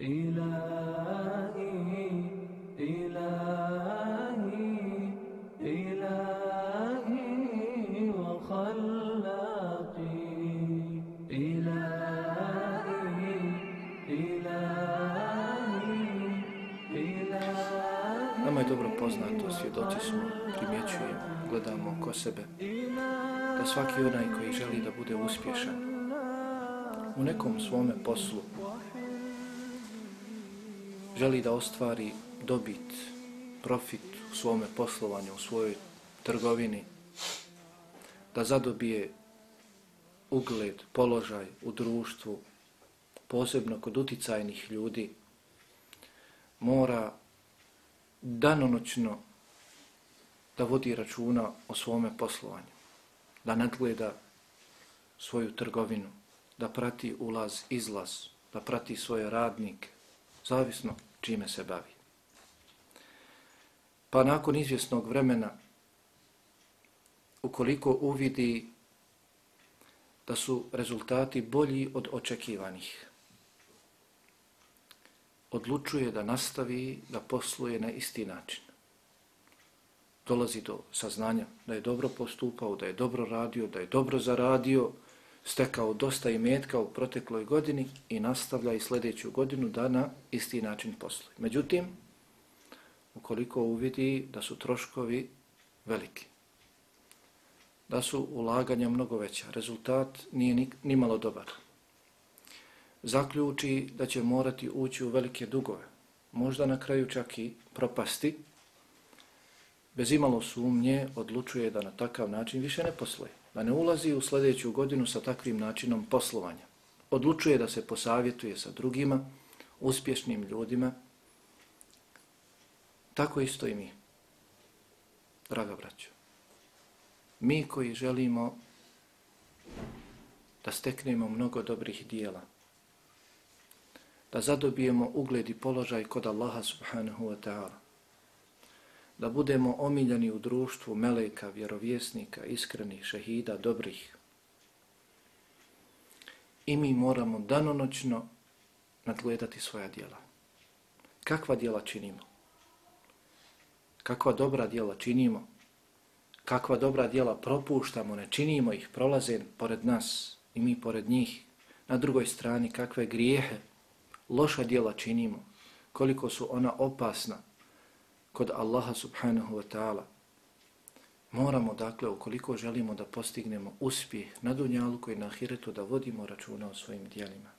إلهي إلهي إلهي وخلاقي إلهي إلهي إلهي Nama je dobro poznato, svjedoci smo, primjećujemo, gledamo oko sebe, da svaki onaj koji želi da bude uspješan u nekom svome poslu, želi da ostvari dobit, profit u svome poslovanju, u svojoj trgovini, da zadobije ugled, položaj u društvu, posebno kod uticajnih ljudi, mora danonoćno da vodi računa o svome poslovanju, da nadgleda svoju trgovinu, da prati ulaz, izlaz, da prati svoje radnike, zavisno čime se bavi. Pa nakon izvjesnog vremena, ukoliko uvidi da su rezultati bolji od očekivanih, odlučuje da nastavi da posluje na isti način. Dolazi do saznanja da je dobro postupao, da je dobro radio, da je dobro zaradio, stekao dosta imetka u protekloj godini i nastavlja i sljedeću godinu da na isti način posluje. Međutim, ukoliko uvidi da su troškovi veliki, da su ulaganja mnogo veća, rezultat nije ni, ni malo dobar, zaključi da će morati ući u velike dugove, možda na kraju čak i propasti, bez imalo sumnje odlučuje da na takav način više ne posluje da ne ulazi u sljedeću godinu sa takvim načinom poslovanja. Odlučuje da se posavjetuje sa drugima, uspješnim ljudima. Tako isto i mi, draga braćo. Mi koji želimo da steknemo mnogo dobrih dijela, da zadobijemo ugled i položaj kod Allaha subhanahu wa ta'ala, da budemo omiljeni u društvu meleka, vjerovjesnika, iskrenih, šehida, dobrih. I mi moramo danonoćno nadgledati svoja dijela. Kakva dijela činimo? Kakva dobra dijela činimo? Kakva dobra dijela propuštamo, ne činimo ih, prolaze pored nas i mi pored njih. Na drugoj strani kakve grijehe, loša dijela činimo, koliko su ona opasna, kod Allaha subhanahu wa ta'ala. Moramo, dakle, ukoliko želimo da postignemo uspjeh na dunjalu i na ahiretu, da vodimo računa o svojim dijelima.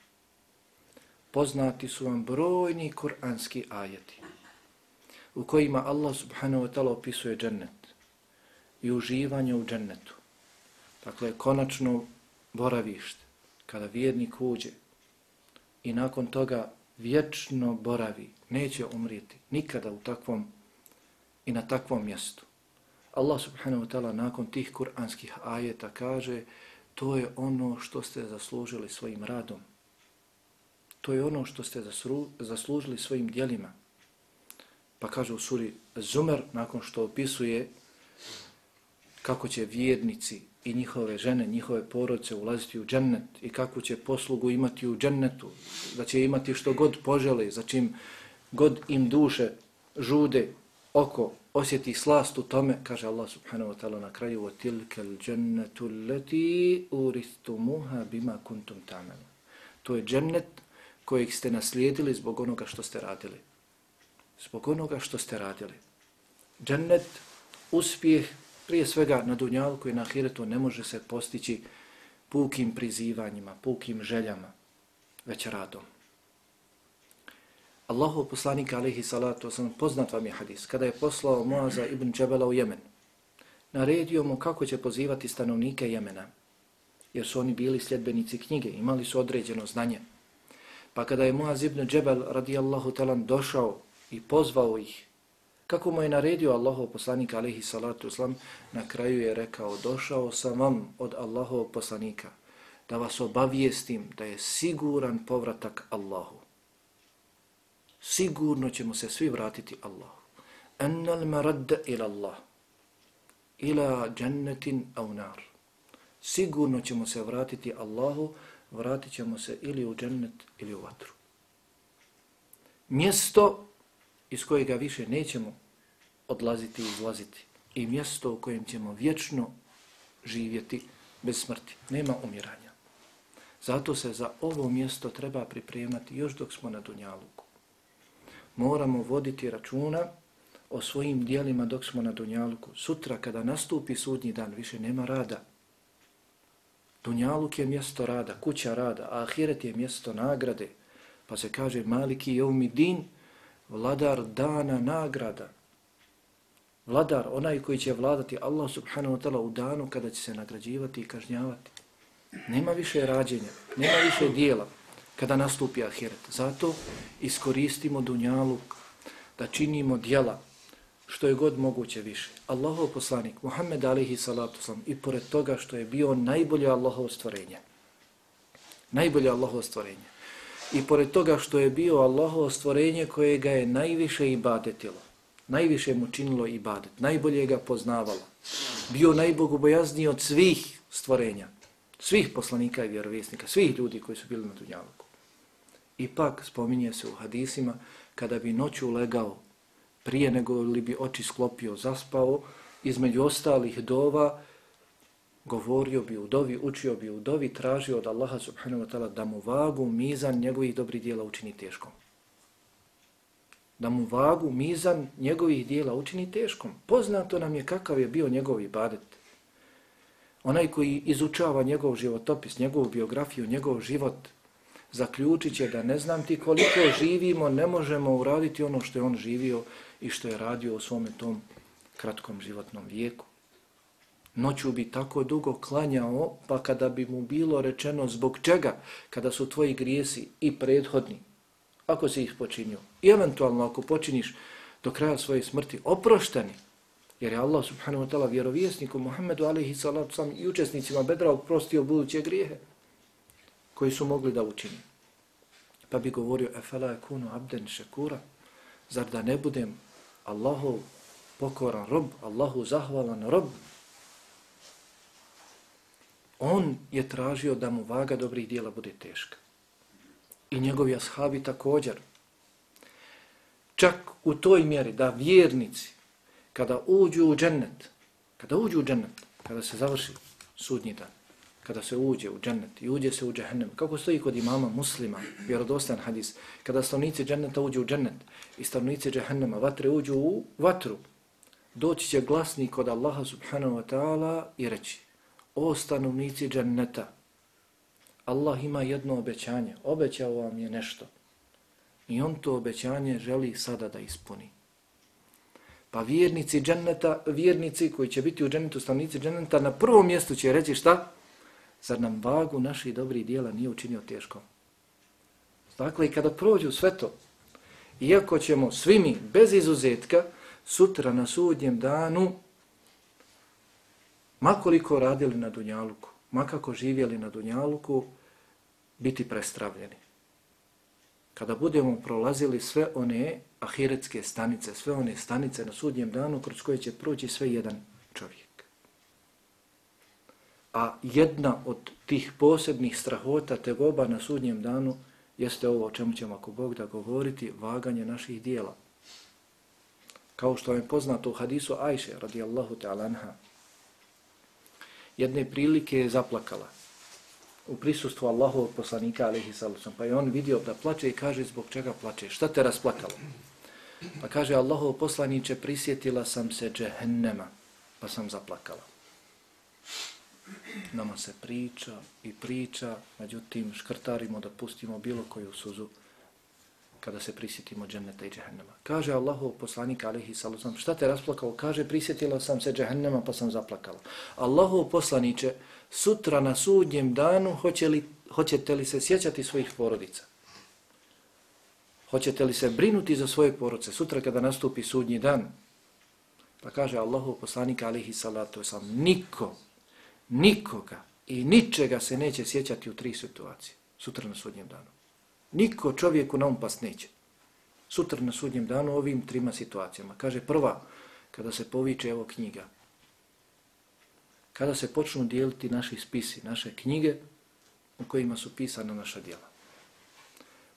Poznati su vam brojni kuranski ajeti u kojima Allah subhanahu wa ta'ala opisuje džennet i uživanje u džennetu. Dakle, konačno boravište, kada vjernik uđe i nakon toga vječno boravi, neće umrijeti nikada u takvom i na takvom mjestu. Allah subhanahu wa ta'ala nakon tih kuranskih ajeta kaže to je ono što ste zaslužili svojim radom. To je ono što ste zaslužili svojim dijelima. Pa kaže u suri Zumer nakon što opisuje kako će vjernici i njihove žene, njihove porodice ulaziti u džennet i kakvu će poslugu imati u džennetu, da će imati što god požele, za čim god im duše žude oko osjeti slast u tome, kaže Allah subhanahu wa ta'ala na kraju وَتِلْكَ الْجَنَّةُ الَّتِي أُرِثْتُمُهَا بِمَا كُنْتُمْ تَعْمَلُ To je džennet kojeg ste naslijedili zbog onoga što ste radili. Zbog onoga što ste radili. Džennet, uspjeh, prije svega na dunjalku i na ahiretu ne može se postići pukim prizivanjima, pukim željama, već radom. Allahov poslanik alaihi salatu wasalam, poznat vam je hadis, kada je poslao Moaza ibn Džebela u Jemen, naredio mu kako će pozivati stanovnike Jemena, jer su oni bili sljedbenici knjige, imali su određeno znanje. Pa kada je Moaz ibn Džebel radijallahu talan došao i pozvao ih, kako mu je naredio Allahov poslanik alaihi salatu wasalam, na kraju je rekao, došao sam vam od Allahov poslanika, da vas obavijestim da je siguran povratak Allahu sigurno ćemo se svi vratiti Allahu. Ennal maradda ila Allah. Ila jannatin au nar. Sigurno ćemo se vratiti Allahu, vratit ćemo se ili u džennet ili u vatru. mjesto iz kojega više nećemo odlaziti i izlaziti i mjesto u kojem ćemo vječno živjeti bez smrti. Nema umiranja. Zato se za ovo mjesto treba pripremati još dok smo na Dunjalu. Moramo voditi računa o svojim dijelima dok smo na Dunjaluku. Sutra kada nastupi sudnji dan više nema rada. Dunjaluk je mjesto rada, kuća rada, a Ahiret je mjesto nagrade. Pa se kaže Maliki Jeumidin, vladar dana nagrada. Vladar, onaj koji će vladati Allah subhanahu wa ta'ala u danu kada će se nagrađivati i kažnjavati. Nema više rađenja, nema više dijela kada nastupi Ahiret. Zato iskoristimo Dunjaluk da činimo dijela što je god moguće više. Allahov poslanik, Muhammed alihi salatu sam, i pored toga što je bio najbolje Allahov stvorenje. Najbolje Allahov stvorenje. I pored toga što je bio Allahov stvorenje koje ga je najviše ibadetilo. Najviše mu činilo ibadet. Najbolje ga poznavalo. Bio najbogobojazniji od svih stvorenja. Svih poslanika i vjerovjesnika. Svih ljudi koji su bili na dunjalu. Ipak spominje se u hadisima kada bi noću legao prije nego li bi oči sklopio, zaspao, između ostalih dova, govorio bi u dovi, učio bi u dovi, tražio od Allaha subhanahu wa ta'ala da mu vagu, mizan njegovih dobrih dijela učini teškom. Da mu vagu, mizan njegovih dijela učini teškom. Poznato nam je kakav je bio njegov ibadet. Onaj koji izučava njegov životopis, njegovu biografiju, njegov život, zaključit će da ne znam ti koliko živimo, ne možemo uraditi ono što je on živio i što je radio u svome tom kratkom životnom vijeku. Noću bi tako dugo klanjao, pa kada bi mu bilo rečeno zbog čega, kada su tvoji grijesi i prethodni, ako si ih počinio, i eventualno ako počiniš do kraja svoje smrti, oprošteni, jer je Allah subhanahu wa ta'ala vjerovjesniku Muhammedu alaihi salatu sam i učesnicima bedra oprostio buduće grijehe koji su mogli da učini. Pa bi govorio, efela je kunu abden šekura, zar da ne budem Allahu pokoran rob, Allahu zahvalan rob. On je tražio da mu vaga dobrih dijela bude teška. I njegovi ashabi također. Čak u toj mjeri da vjernici, kada uđu u džennet, kada uđu u džennet, kada se završi sudnji dan, kada se uđe u džennet i uđe se u džehennem, kako stoji kod imama muslima, vjerodostan hadis, kada stavnici dženneta uđu u džennet i stavnici džehennema vatre uđu u vatru, doći će glasnik od Allaha subhanahu wa ta'ala i reći, o stanovnici dženneta, Allah ima jedno obećanje, obećao vam je nešto i on to obećanje želi sada da ispuni. Pa vjernici dženneta, vjernici koji će biti u džennetu, stanovnici dženneta, na prvom mjestu će reći šta? Zar nam vagu naših dobrih dijela nije učinio teško? Dakle, i kada prođu sve to, iako ćemo svi mi, bez izuzetka, sutra na sudnjem danu, makoliko radili na Dunjaluku, makako živjeli na Dunjaluku, biti prestravljeni. Kada budemo prolazili sve one ahiretske stanice, sve one stanice na sudnjem danu kroz koje će proći sve jedan čovjek. A jedna od tih posebnih strahota tegoba na sudnjem danu jeste ovo o čemu ćemo ako Bog da govoriti, vaganje naših dijela. Kao što je poznato u hadisu Ajše radijallahu ta'ala anha, jedne prilike je zaplakala u prisustvu Allahovog poslanika alaihi sallam. pa je on vidio da plače i kaže zbog čega plače, šta te rasplakalo? Pa kaže Allahov poslaniće prisjetila sam se džehennema, pa sam zaplakala nama se priča i priča, međutim škrtarimo da pustimo bilo koju suzu kada se prisjetimo dženneta i džehennema. Kaže Allahov poslanik alihi sallam, šta te rasplakao? Kaže, prisjetila sam se džehennema pa sam zaplakala. Allahov poslaniće, sutra na sudnjem danu hoće li, hoćete li se sjećati svojih porodica? Hoćete li se brinuti za svoje porodice sutra kada nastupi sudnji dan? Pa kaže Allahov poslanik alihi salatu sallam, niko nikoga i ničega se neće sjećati u tri situacije, sutra na sudnjem danu. Niko čovjeku na umpast neće. Sutra na sudnjem danu ovim trima situacijama. Kaže prva, kada se poviče evo knjiga. Kada se počnu dijeliti naši spisi, naše knjige u kojima su pisana naša djela.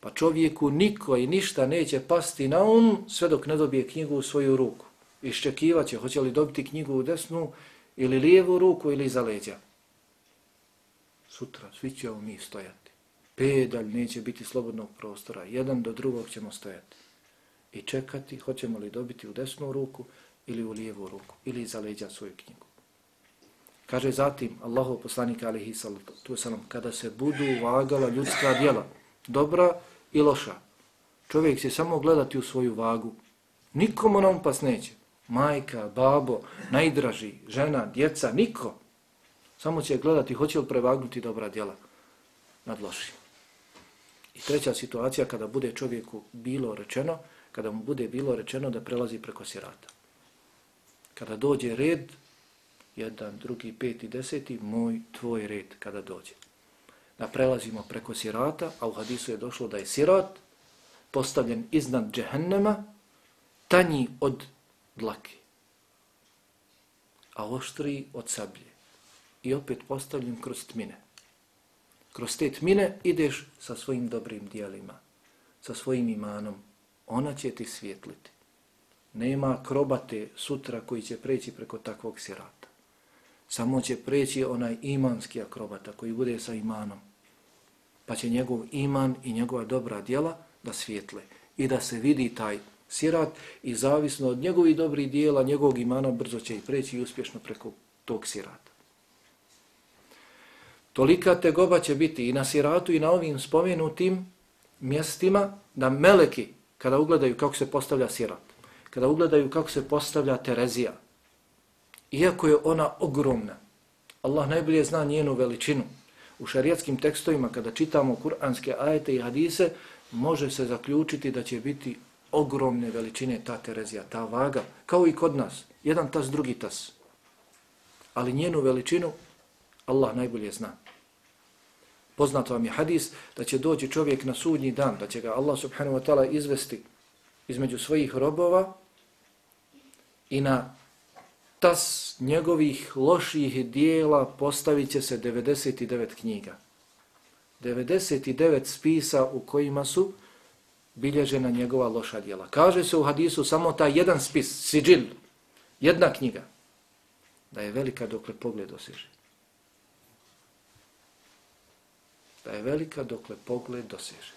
Pa čovjeku niko i ništa neće pasti na um sve dok ne dobije knjigu u svoju ruku. Iščekivat će hoće li dobiti knjigu u desnu ili lijevu ruku ili iza leđa. Sutra svi ćemo mi stojati. Pedalj neće biti slobodnog prostora. Jedan do drugog ćemo stojati. I čekati hoćemo li dobiti u desnu ruku ili u lijevu ruku ili iza leđa svoju knjigu. Kaže zatim Allahov poslanik alihi salatu wasalam, kada se budu vagala ljudska djela, dobra i loša, čovjek će samo gledati u svoju vagu. Nikomu nam pas neće. Majka, babo, najdraži, žena, djeca, niko. Samo će gledati hoće li prevagnuti dobra djela nad lošim. I treća situacija kada bude čovjeku bilo rečeno, kada mu bude bilo rečeno da prelazi preko sirata. Kada dođe red jedan, drugi, peti, deseti, moj, tvoj red kada dođe. Da prelazimo preko sirata, a u hadisu je došlo da je sirat postavljen iznad džehennema, tanji od dlake, a oštri od sablje. I opet postavljen kroz tmine. Kroz te tmine ideš sa svojim dobrim dijelima, sa svojim imanom. Ona će ti svjetliti. Nema krobate sutra koji će preći preko takvog sirata. Samo će preći onaj imanski akrobata koji bude sa imanom. Pa će njegov iman i njegova dobra djela da svijetle i da se vidi taj sirat i zavisno od njegovih dobrih dijela, njegovog imana brzo će i preći i uspješno preko tog sirata. Tolika tegoba će biti i na siratu i na ovim spomenutim mjestima da meleki kada ugledaju kako se postavlja sirat, kada ugledaju kako se postavlja Terezija, iako je ona ogromna. Allah najbolje zna njenu veličinu. U šarijatskim tekstovima, kada čitamo kuranske ajete i hadise, može se zaključiti da će biti ogromne veličine ta Terezija, ta vaga, kao i kod nas. Jedan tas, drugi tas. Ali njenu veličinu Allah najbolje zna. Poznato vam je hadis da će doći čovjek na sudnji dan, da će ga Allah subhanahu wa ta'ala izvesti između svojih robova i na tas njegovih loših dijela postavit će se 99 knjiga. 99 spisa u kojima su bilježena njegova loša djela. Kaže se u hadisu samo taj jedan spis, siđil, jedna knjiga, da je velika dokle pogled doseže. Da je velika dokle pogled doseže.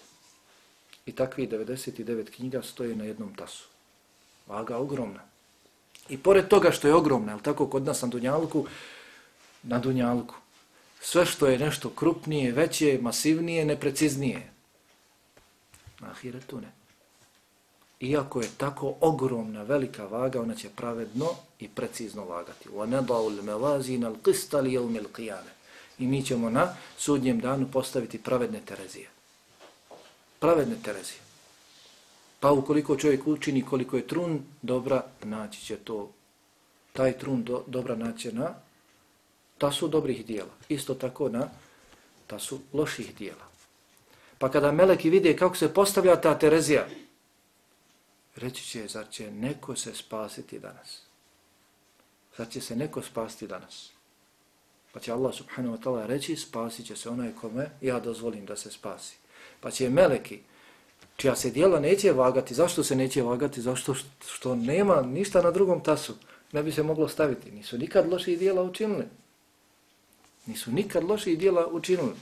I takvi 99 knjiga stoje na jednom tasu. Vaga ogromna. I pored toga što je ogromna, je tako kod nas na Dunjalku, na Dunjalku, sve što je nešto krupnije, veće, masivnije, nepreciznije, na Ahiretu ne. Iako je tako ogromna, velika vaga, ona će pravedno i precizno vagati. وَنَدَعُ الْمَوَازِينَ الْقِسْتَ لِيَوْمِ الْقِيَانَ I mi ćemo na sudnjem danu postaviti pravedne Terezije. Pravedne Terezije. Pa ukoliko čovjek učini koliko je trun dobra, naći će to, taj trun do, dobra naće na ta su dobrih dijela. Isto tako na ta su loših dijela. Pa kada meleki vide kako se postavlja ta Terezija, reći će, zar će neko se spasiti danas? Zar će se neko spasiti danas? Pa će Allah subhanahu wa ta'ala reći, spasit će se onaj kome ja dozvolim da se spasi. Pa će meleki, čija se dijela neće vagati. Zašto se neće vagati? Zašto što nema ništa na drugom tasu. Ne bi se moglo staviti. Nisu nikad loši dijela učinili. Nisu nikad loši dijela učinili.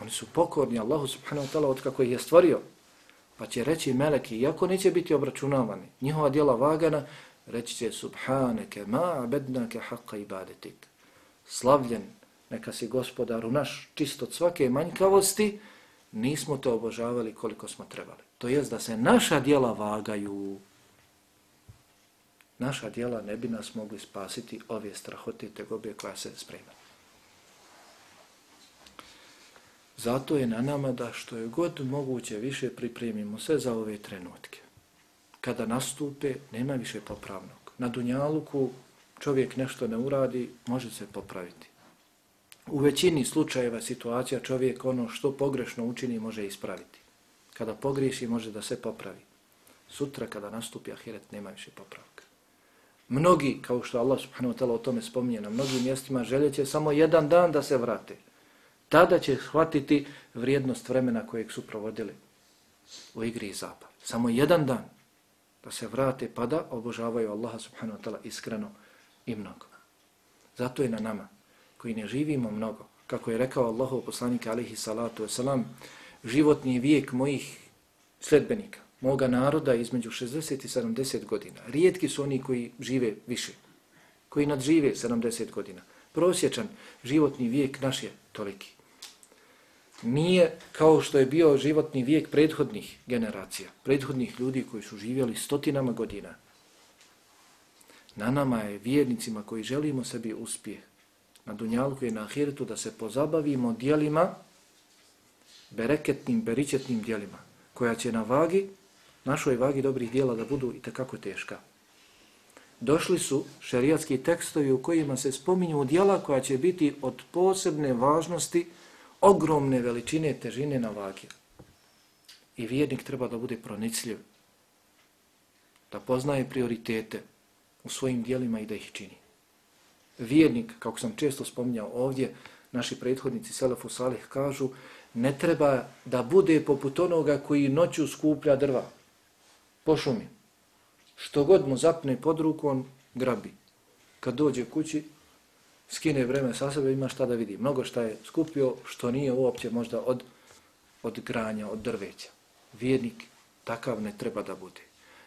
Oni su pokorni Allahu subhanahu wa ta'ala od kako ih je stvorio. Pa će reći meleki, iako neće biti obračunavani, njihova djela vagana, reći će subhaneke ma abednake haqqa ibadetik. Slavljen, neka si gospodaru naš čist od svake manjkavosti, nismo te obožavali koliko smo trebali. To jest da se naša djela vagaju, naša djela ne bi nas mogli spasiti ove strahote i tegobe koja se sprema. Zato je na nama da što je god moguće više pripremimo sve za ove trenutke. Kada nastupe, nema više popravnog. Na Dunjaluku čovjek nešto ne uradi, može se popraviti. U većini slučajeva situacija čovjek ono što pogrešno učini može ispraviti. Kada pogriješi može da se popravi. Sutra kada nastupi ahiret nema više popravka. Mnogi, kao što Allah subhanahu wa ta'ala o tome spominje, na mnogim mjestima željeće samo jedan dan da se vrate. Tada će shvatiti vrijednost vremena kojeg su provodili u igri i zabavi. Samo jedan dan da se vrate pa da obožavaju Allaha subhanahu wa ta'ala iskreno i mnogo. Zato je na nama koji ne živimo mnogo, kako je rekao Allahov poslanik alihi salatu wasalam, životni vijek mojih sledbenika, moga naroda između 60 i 70 godina. Rijetki su oni koji žive više, koji nadžive 70 godina. Prosječan životni vijek naš je toliki. Nije kao što je bio životni vijek prethodnih generacija, prethodnih ljudi koji su živjeli stotinama godina. Na nama je vjernicima koji želimo sebi uspjeh na dunjalku i na ahiretu da se pozabavimo dijelima, bereketnim, beričetnim dijelima, koja će na vagi, našoj vagi dobrih dijela da budu i takako teška. Došli su šerijatski tekstovi u kojima se spominju dijela koja će biti od posebne važnosti, ogromne veličine težine na vagi. I vjernik treba da bude pronicljiv, da poznaje prioritete u svojim dijelima i da ih čini. Vjernik, kako sam često spominjao ovdje, naši prethodnici Selefu Salih kažu, ne treba da bude poput onoga koji noću skuplja drva po šumi. Što god mu zapne pod ruku, on grabi. Kad dođe kući, skine vreme sa sebe, ima šta da vidi. Mnogo šta je skupio, što nije uopće možda od, od granja, od drveća. Vjernik takav ne treba da bude.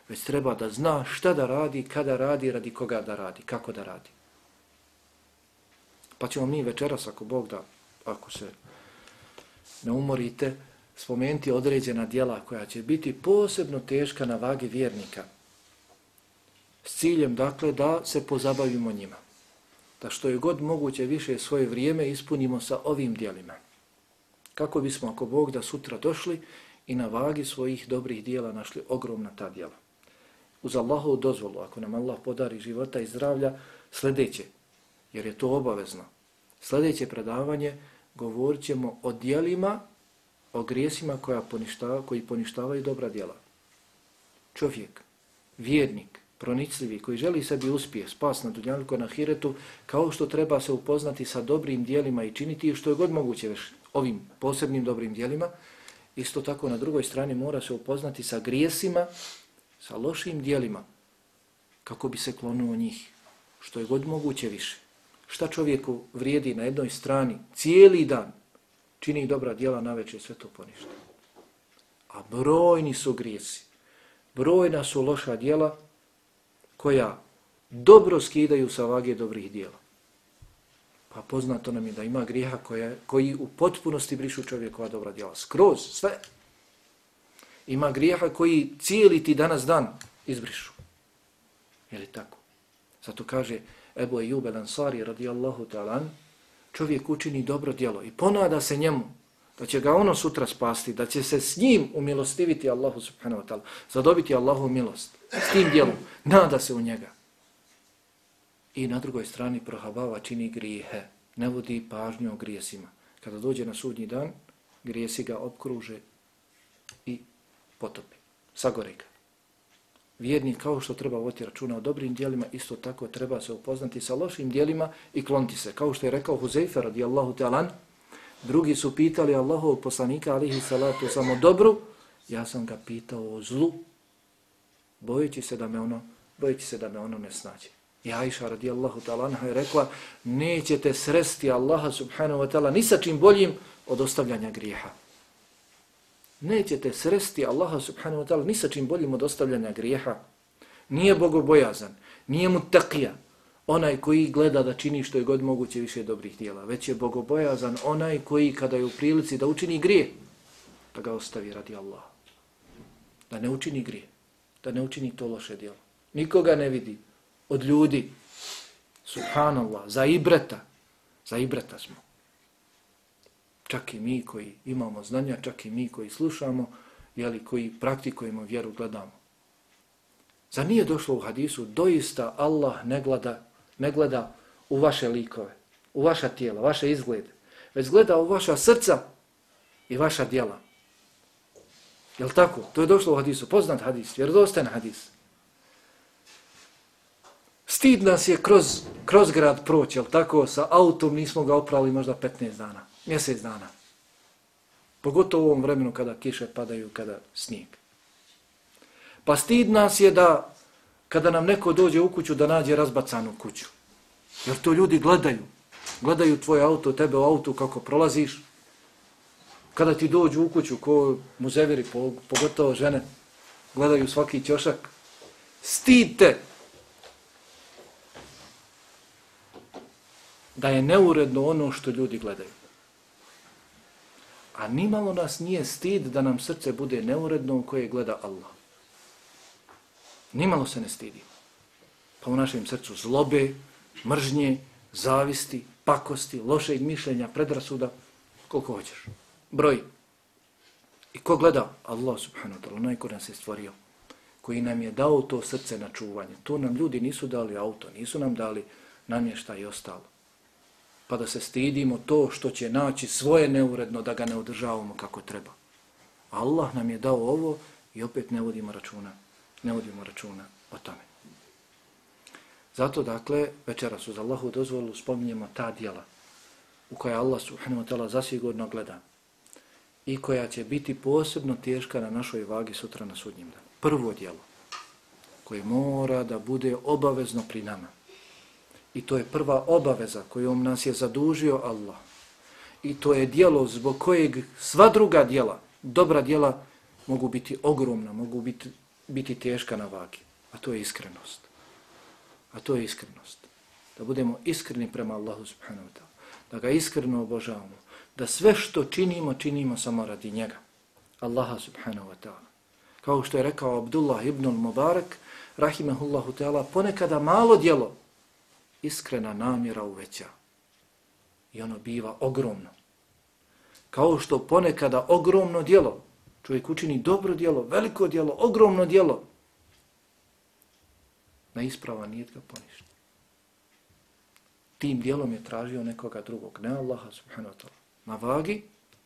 Već treba da zna šta da radi, kada radi, radi koga da radi, kako da radi. Pa ćemo mi večeras, ako Bog da, ako se ne umorite, spomenuti određena dijela koja će biti posebno teška na vagi vjernika. S ciljem, dakle, da se pozabavimo njima. Da što je god moguće više svoje vrijeme ispunimo sa ovim dijelima. Kako bismo, ako Bog da sutra došli i na vagi svojih dobrih dijela našli ogromna ta dijela. Uz Allahovu dozvolu, ako nam Allah podari života i zdravlja, sljedeće, jer je to obavezno. Sljedeće predavanje govorit ćemo o dijelima, o grijesima koja poništava, koji poništavaju dobra dijela. Čovjek, vjernik, pronicljivi, koji želi sebi uspjeh, spas na dunjalku na hiretu, kao što treba se upoznati sa dobrim dijelima i činiti što je god moguće već ovim posebnim dobrim dijelima, isto tako na drugoj strani mora se upoznati sa grijesima, sa lošim dijelima, kako bi se klonuo njih, što je god moguće više. Šta čovjeku vrijedi na jednoj strani cijeli dan, čini dobra djela na večer, sve to poništa. A brojni su grijesi, brojna su loša djela koja dobro skidaju sa vage dobrih djela. Pa poznato nam je da ima grijeha koje, koji u potpunosti brišu čovjekova dobra djela. Skroz, sve. Ima grijeha koji cijeli ti danas dan izbrišu. Je li tako? Zato kaže Ebu Ejub el Ansari radijallahu talan, čovjek učini dobro djelo i ponada se njemu da će ga ono sutra spasti, da će se s njim umilostiviti Allahu subhanahu wa ta'ala, zadobiti Allahu milost s tim djelom, nada se u njega. I na drugoj strani prohabava čini grijehe, ne vodi pažnju o grijesima. Kada dođe na sudnji dan, grijesi ga obkruže i potopi, sagore ga vjernik kao što treba voditi računa o dobrim dijelima, isto tako treba se upoznati sa lošim dijelima i kloniti se. Kao što je rekao Huzeyfe radijallahu ta'alan, drugi su pitali Allahov poslanika alihi salatu samo dobru, ja sam ga pitao o zlu, bojeći se da me ono, bojeći se da me ono ne snađe. I Aisha radijallahu ta'alan je rekla, nećete sresti Allaha subhanahu wa ta'ala ni sa čim boljim od ostavljanja grijeha nećete sresti Allaha subhanahu wa ta'ala ni sa čim boljim od ostavljanja grijeha. Nije bogobojazan, nije mutakija, onaj koji gleda da čini što je god moguće više dobrih dijela, već je bogobojazan onaj koji kada je u prilici da učini grije, da ga ostavi radi Allaha. Da ne učini grije, da ne učini to loše dijelo. Nikoga ne vidi od ljudi, subhanallah, za ibreta, za ibreta smo čak i mi koji imamo znanja, čak i mi koji slušamo, jeli, koji praktikujemo vjeru, gledamo. Za nije došlo u hadisu, doista Allah ne gleda, ne gleda u vaše likove, u vaša tijela, vaše izglede, već gleda u vaša srca i vaša djela. Jel tako? To je došlo u hadisu, poznat hadis, vjerodosten hadis. Stid nas je kroz, kroz grad proći, jel tako? Sa autom nismo ga oprali možda 15 dana Mjesec dana. Pogotovo u ovom vremenu kada kiše padaju, kada snijeg. Pa stid nas je da kada nam neko dođe u kuću da nađe razbacanu kuću. Jer to ljudi gledaju. Gledaju tvoje auto, tebe u autu kako prolaziš. Kada ti dođu u kuću, ko muzeviri, pogotovo žene, gledaju svaki ćošak. Stidite da je neuredno ono što ljudi gledaju. A nimalo nas nije stid da nam srce bude neuredno koje gleda Allah. Nimalo se ne stidi. Pa u našem srcu zlobe, mržnje, zavisti, pakosti, lošeg mišljenja, predrasuda, koliko hoćeš. Broj. I ko gleda? Allah subhanahu wa ta'ala, onaj ko nas je stvorio, koji nam je dao to srce na čuvanje. To nam ljudi nisu dali auto, nisu nam dali namješta i ostalo. Pa da se stidimo to što će naći svoje neuredno da ga ne održavamo kako treba. Allah nam je dao ovo i opet ne vodimo računa. Ne vodimo računa o tome. Zato, dakle, večeras uz Allahu dozvolu spominjemo ta dijela u koja Allah subhanahu wa ta'ala zasigurno gleda i koja će biti posebno teška na našoj vagi sutra na sudnjem danu. Prvo dijelo koje mora da bude obavezno pri nama. I to je prva obaveza kojom nas je zadužio Allah. I to je dijelo zbog kojeg sva druga dijela, dobra dijela, mogu biti ogromna, mogu biti, biti teška na vagi. A to je iskrenost. A to je iskrenost. Da budemo iskreni prema Allahu subhanahu wa ta'ala. Da ga iskreno obožavamo. Da sve što činimo, činimo samo radi njega. Allaha subhanahu wa ta'ala. Kao što je rekao Abdullah ibn Mubarak, rahimahullahu ta'ala, ponekada malo djelo, iskrena namjera uveća. I ono biva ogromno. Kao što ponekada ogromno djelo, čovjek učini dobro djelo, veliko djelo, ogromno djelo. na isprava nije ga poništi. Tim djelom je tražio nekoga drugog, ne Allaha subhanahu wa ta'ala. Na vagi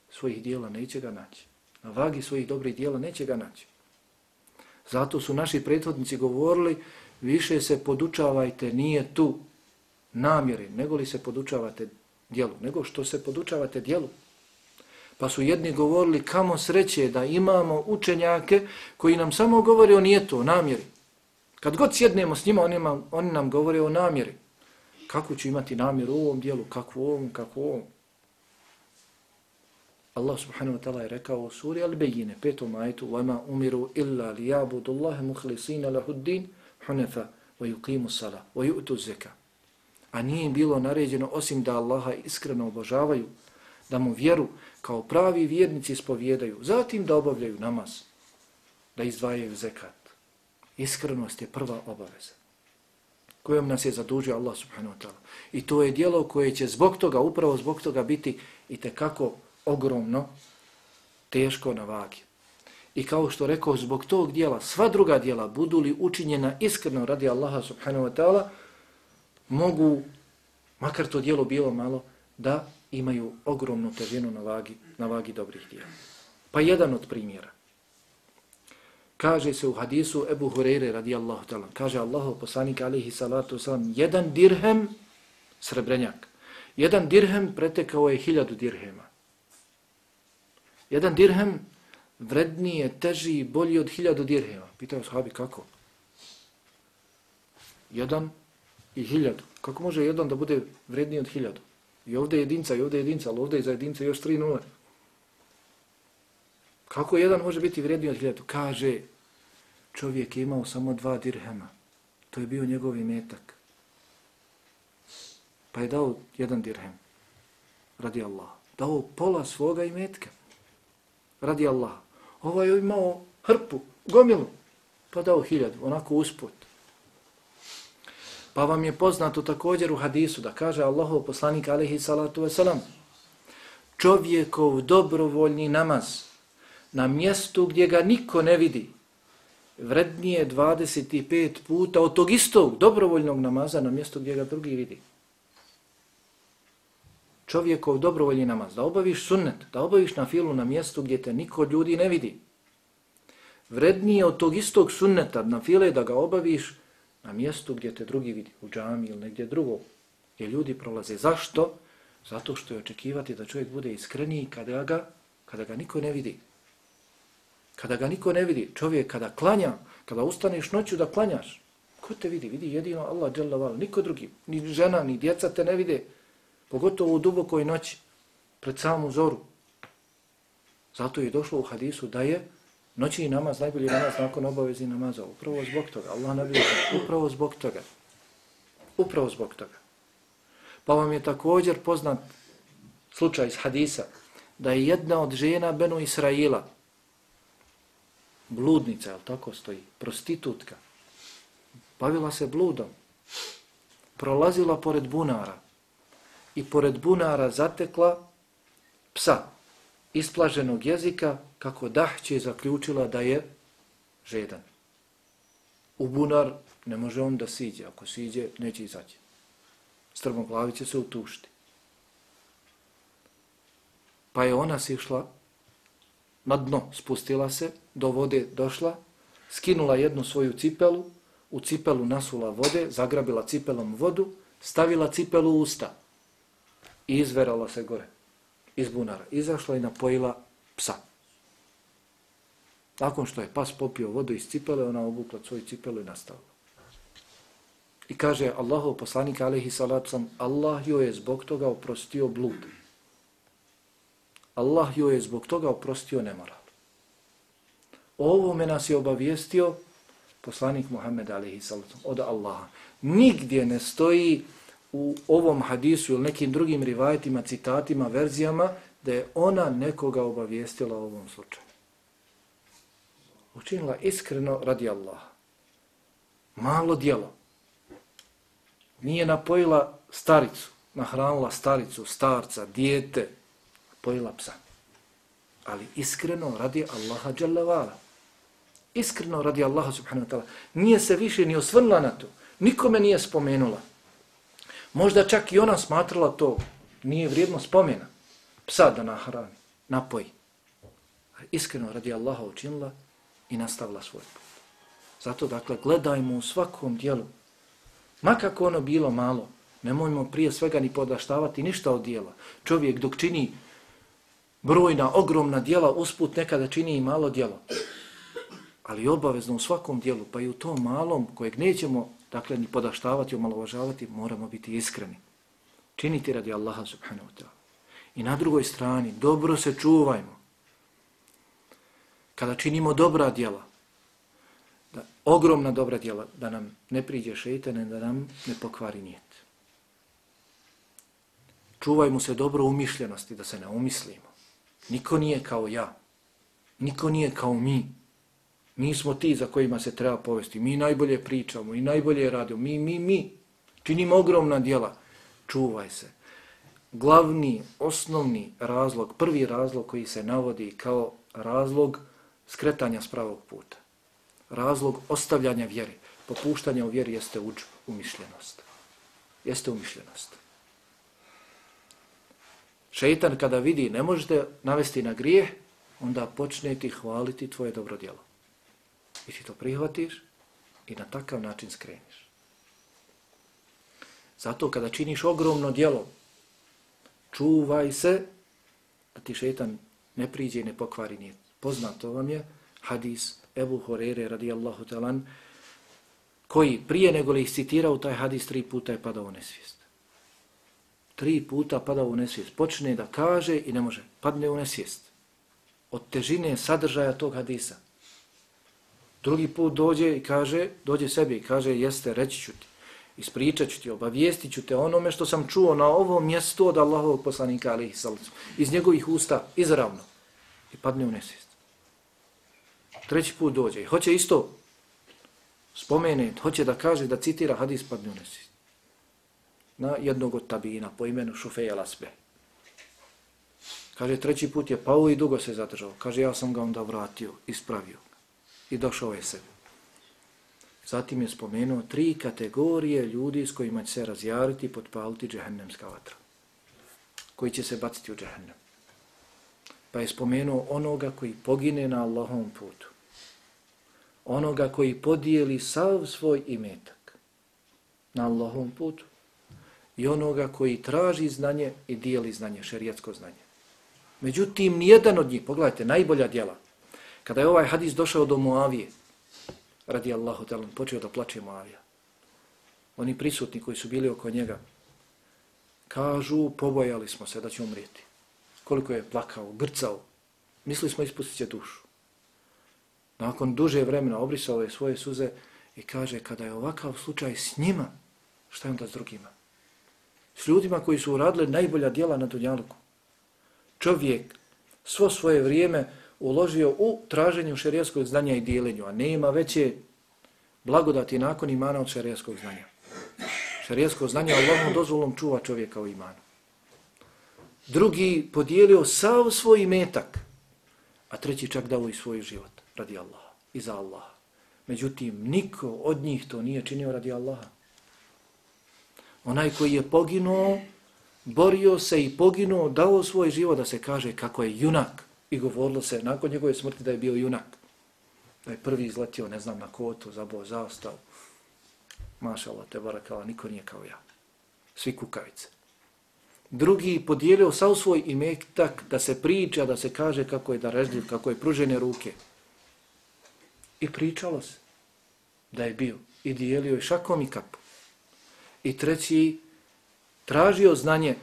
svojih dijela neće ga naći. Na vagi svojih dobrih dijela neće ga naći. Zato su naši prethodnici govorili, više se podučavajte, nije tu namjeri, nego li se podučavate djelu, nego što se podučavate djelu. Pa su jedni govorili kamo sreće da imamo učenjake koji nam samo govore o nijetu, o namjeri. Kad god sjednemo s njima, oni, ima, oni nam govore o namjeri. Kako ću imati namjer u ovom dijelu, kako u ovom, kako u ovom. Allah subhanahu wa ta'ala je rekao u suri Al-Bejine, petom ajtu, وَمَا أُمِرُوا إِلَّا لِيَعْبُدُ اللَّهِ مُخْلِصِينَ لَهُ الدِّينَ حُنَفَ وَيُقِيمُ السَّلَ وَيُؤْتُ الزَّكَ A nije im bilo naređeno osim da Allaha iskreno obožavaju, da mu vjeru kao pravi vjernici spovjedaju, zatim da obavljaju namaz, da izdvajaju zekat. Iskrenost je prva obaveza kojom nas je zadužio Allah subhanahu wa ta'ala. I to je dijelo koje će zbog toga, upravo zbog toga biti i te kako ogromno, teško na vagi. I kao što rekao, zbog tog dijela, sva druga dijela budu li učinjena iskreno radi Allaha subhanahu wa ta'ala, mogu, makar to dijelo bilo malo, da imaju ogromnu težinu na vagi, na vagi dobrih dijela. Pa jedan od primjera. Kaže se u hadisu Ebu Hureyre radijallahu ta'ala, kaže Allahu poslanik alihi salatu wasalam, jedan dirhem, srebrenjak, jedan dirhem pretekao je hiljadu dirhema. Jedan dirhem vredniji je, teži i bolji od hiljadu dirhema. Pitao sahabi kako? Jedan i hiljadu. Kako može jedan da bude vredniji od hiljadu? I ovdje je jedinca, i ovdje je jedinca, ali ovdje je za jedinca još tri nule. Kako jedan može biti vredniji od hiljadu? Kaže, čovjek je imao samo dva dirhema. To je bio njegov imetak. Pa je dao jedan dirhem. Radi Allah. Dao pola svoga imetka. Radi Allah. Ovaj je imao hrpu, gomilu. Pa dao hiljadu, onako usput. Pa vam je poznato također u hadisu da kaže Allahov poslanik alaihi salatu wasalam čovjekov dobrovoljni namaz na mjestu gdje ga niko ne vidi vrednije 25 puta od tog istog dobrovoljnog namaza na mjestu gdje ga drugi vidi. Čovjekov dobrovoljni namaz, da obaviš sunnet, da obaviš na filu na mjestu gdje te niko ljudi ne vidi. Vrednije od tog istog sunneta na file da ga obaviš na mjestu gdje te drugi vidi, u džami ili negdje drugo, gdje ljudi prolaze. Zašto? Zato što je očekivati da čovjek bude iskreniji kada ga, kada ga niko ne vidi. Kada ga niko ne vidi, čovjek kada klanja, kada ustaneš noću da klanjaš, ko te vidi? Vidi jedino Allah, dželaval, niko drugi, ni žena, ni djeca te ne vide, pogotovo u dubokoj noći, pred samu zoru. Zato je došlo u hadisu da je noći i namaz najbolji namaz nakon obavezi namaza. Upravo zbog toga. Allah nabio upravo zbog toga. Upravo zbog toga. Pa vam je također poznat slučaj iz hadisa da je jedna od žena Benu Israila, bludnica, je tako stoji, prostitutka, bavila se bludom, prolazila pored bunara i pored bunara zatekla psa isplaženog jezika kako dahće zaključila da je žedan. U bunar ne može on da siđe, ako siđe neće izaći. Strmoglavi će se utušti. Pa je ona sišla na dno, spustila se, do vode došla, skinula jednu svoju cipelu, u cipelu nasula vode, zagrabila cipelom vodu, stavila cipelu u usta i izverala se gore iz bunara. Izašla i napojila psa. Nakon što je pas popio vodu iz cipele, ona obukla svoju cipelu i nastavila. I kaže Allahov poslanik alaihi salatu sam, Allah joj je zbog toga oprostio blud. Allah joj je zbog toga oprostio nemoral. Ovo me nas je obavijestio poslanik Muhammed alaihi salatu od Allaha. Nigdje ne stoji u ovom hadisu ili nekim drugim rivajetima, citatima, verzijama, da je ona nekoga obavijestila u ovom slučaju. Učinila iskreno radi Allaha. Malo dijelo. Nije napojila staricu, nahranila staricu, starca, dijete, pojila psa. Ali iskreno radi Allaha dželevala. Iskreno radi Allaha subhanahu wa ta'ala. Nije se više ni osvrnula na to. Nikome nije spomenula. Možda čak i ona smatrala to nije vrijedno spomena. Psa da nahrani, napoji. Iskreno radi Allaha učinila i nastavila svoj put. Zato dakle gledajmo u svakom dijelu. Makako ono bilo malo, nemojmo prije svega ni podaštavati ništa od dijela. Čovjek dok čini brojna, ogromna dijela, usput nekada čini i malo dijelo. Ali obavezno u svakom dijelu, pa i u tom malom kojeg nećemo dakle, ni podaštavati, omalovažavati, moramo biti iskreni. Činiti radi Allaha subhanahu wa ta'ala. I na drugoj strani, dobro se čuvajmo. Kada činimo dobra djela, da, ogromna dobra djela, da nam ne priđe šeitane, da nam ne pokvari nijet. Čuvajmo se dobro umišljenosti, da se ne umislimo. Niko nije kao ja. Niko nije kao mi. Mi smo ti za kojima se treba povesti. Mi najbolje pričamo i najbolje radimo. Mi, mi, mi. Činimo ogromna djela. Čuvaj se. Glavni, osnovni razlog, prvi razlog koji se navodi kao razlog skretanja s pravog puta. Razlog ostavljanja vjeri. Popuštanja u vjeri jeste uđ, umišljenost. Jeste umišljenost. Šeitan kada vidi ne možete navesti na grijeh, onda počne ti hvaliti tvoje dobro djelo. I ti to prihvatiš i na takav način skreniš. Zato kada činiš ogromno djelo, čuvaj se da ti šetan ne priđe i ne pokvari nijet. Poznato vam je hadis Ebu Horere radijallahu talan koji prije nego li ih citirao taj hadis tri puta je padao u nesvijest. Tri puta padao u nesvijest. Počne da kaže i ne može. Padne u nesvijest. Od težine sadržaja tog hadisa. Drugi put dođe i kaže, dođe sebi i kaže, jeste, reći ću ti, ispričat ću ti, obavijestit ću te onome što sam čuo na ovom mjestu od Allahovog poslanika, alihi salicu, iz njegovih usta, izravno. I padne u nesvijest. Treći put dođe i hoće isto spomene, hoće da kaže, da citira hadis, padne u nesvijest. Na jednog od tabina po imenu Šufeja Lasbe. Kaže, treći put je pao i dugo se zadržao. Kaže, ja sam ga onda vratio, ispravio i došao je sebi. Zatim je spomenuo tri kategorije ljudi s kojima će se razjariti i potpaliti džehennemska vatra. Koji će se baciti u džehennem. Pa je spomenuo onoga koji pogine na Allahovom putu. Onoga koji podijeli sav svoj imetak na Allahovom putu. i onoga koji traži znanje i dijeli znanje, šerijatsko znanje. Međutim, nijedan od njih, pogledajte, najbolja djela, kada je ovaj hadis došao do Muavije, radi Allahu talan, počeo da plače Muavija. Oni prisutni koji su bili oko njega, kažu, pobojali smo se da će umrijeti. Koliko je plakao, grcao, mislili smo ispustit će dušu. Nakon duže vremena obrisao je svoje suze i kaže, kada je ovakav slučaj s njima, šta je onda s drugima? S ljudima koji su uradili najbolja djela na Dunjaluku. Čovjek svo svoje vrijeme uložio u traženju šerijskog znanja i dijelenju, a nema veće blagodati nakon imana od šerijskog znanja. Šerijsko znanje Allahom dozvolom čuva čovjeka u imanu. Drugi podijelio sav svoj metak, a treći čak dao i svoj život radi Allaha i za Allaha. Međutim, niko od njih to nije činio radi Allaha. Onaj koji je poginuo, borio se i poginuo, dao svoj život da se kaže kako je junak. I govorilo se nakon njegove smrti da je bio junak. Da je prvi izletio, ne znam, na kotu, zabao zastav. Mašala, te barakala, niko nije kao ja. Svi kukavice. Drugi podijelio sav svoj imetak da se priča, da se kaže kako je darežljiv, kako je pružene ruke. I pričalo se da je bio. I dijelio je šakom i kapom. I treći tražio znanje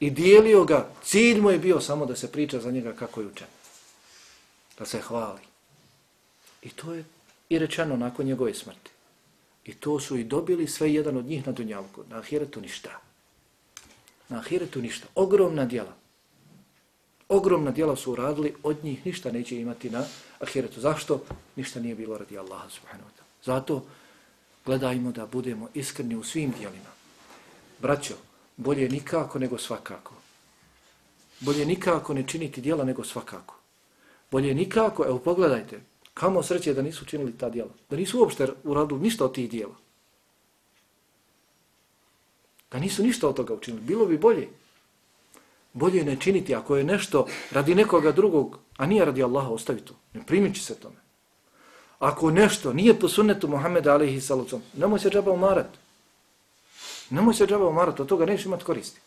i dijelio ga. Cilj mu je bio samo da se priča za njega kako je učen. Da se hvali. I to je i rečeno nakon njegove smrti. I to su i dobili sve jedan od njih na Dunjavku. Na Ahiretu ništa. Na Ahiretu ništa. Ogromna djela. Ogromna djela su uradili, od njih ništa neće imati na Ahiretu. Zašto? Ništa nije bilo radi Allaha subhanahu wa ta'ala. Zato gledajmo da budemo iskreni u svim djelima. Braćo, bolje nikako nego svakako. Bolje nikako ne činiti dijela nego svakako. Bolje nikako, evo pogledajte, kamo sreće da nisu činili ta dijela. Da nisu uopšte uradili ništa od tih dijela. Da nisu ništa od toga učinili. Bilo bi bolje. Bolje ne činiti ako je nešto radi nekoga drugog, a nije radi Allaha, ostavi to. Ne primiči se tome. Ako nešto nije po sunnetu Muhammeda alaihi salacom, nemoj se džaba umarati. Nemoj se džaba umarati, od toga neće imati koristi.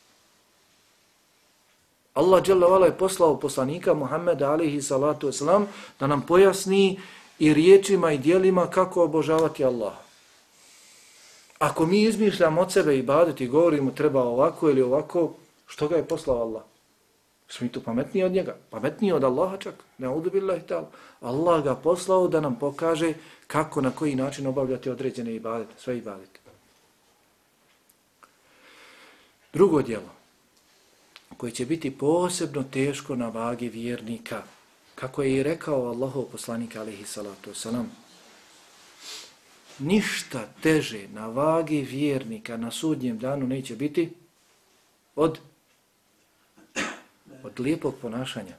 Allah dželle je poslao poslanika Muhammeda alihi salatu vesselam da nam pojasni i riječima i dijelima kako obožavati Allaha. Ako mi izmišljamo od sebe i baditi i govorimo treba ovako ili ovako, što ga je poslao Allah? Smo mi tu pametniji od njega? Pametniji od Allaha čak? Ne udubillahi ta'ala. Allah ga poslao da nam pokaže kako, na koji način obavljati određene ibadete, sve ibadete. Drugo dijelo, koje će biti posebno teško na vagi vjernika, kako je i rekao Allahov poslanik alihi salatu wasalam, ništa teže na vagi vjernika na sudnjem danu neće biti od od lijepog ponašanja.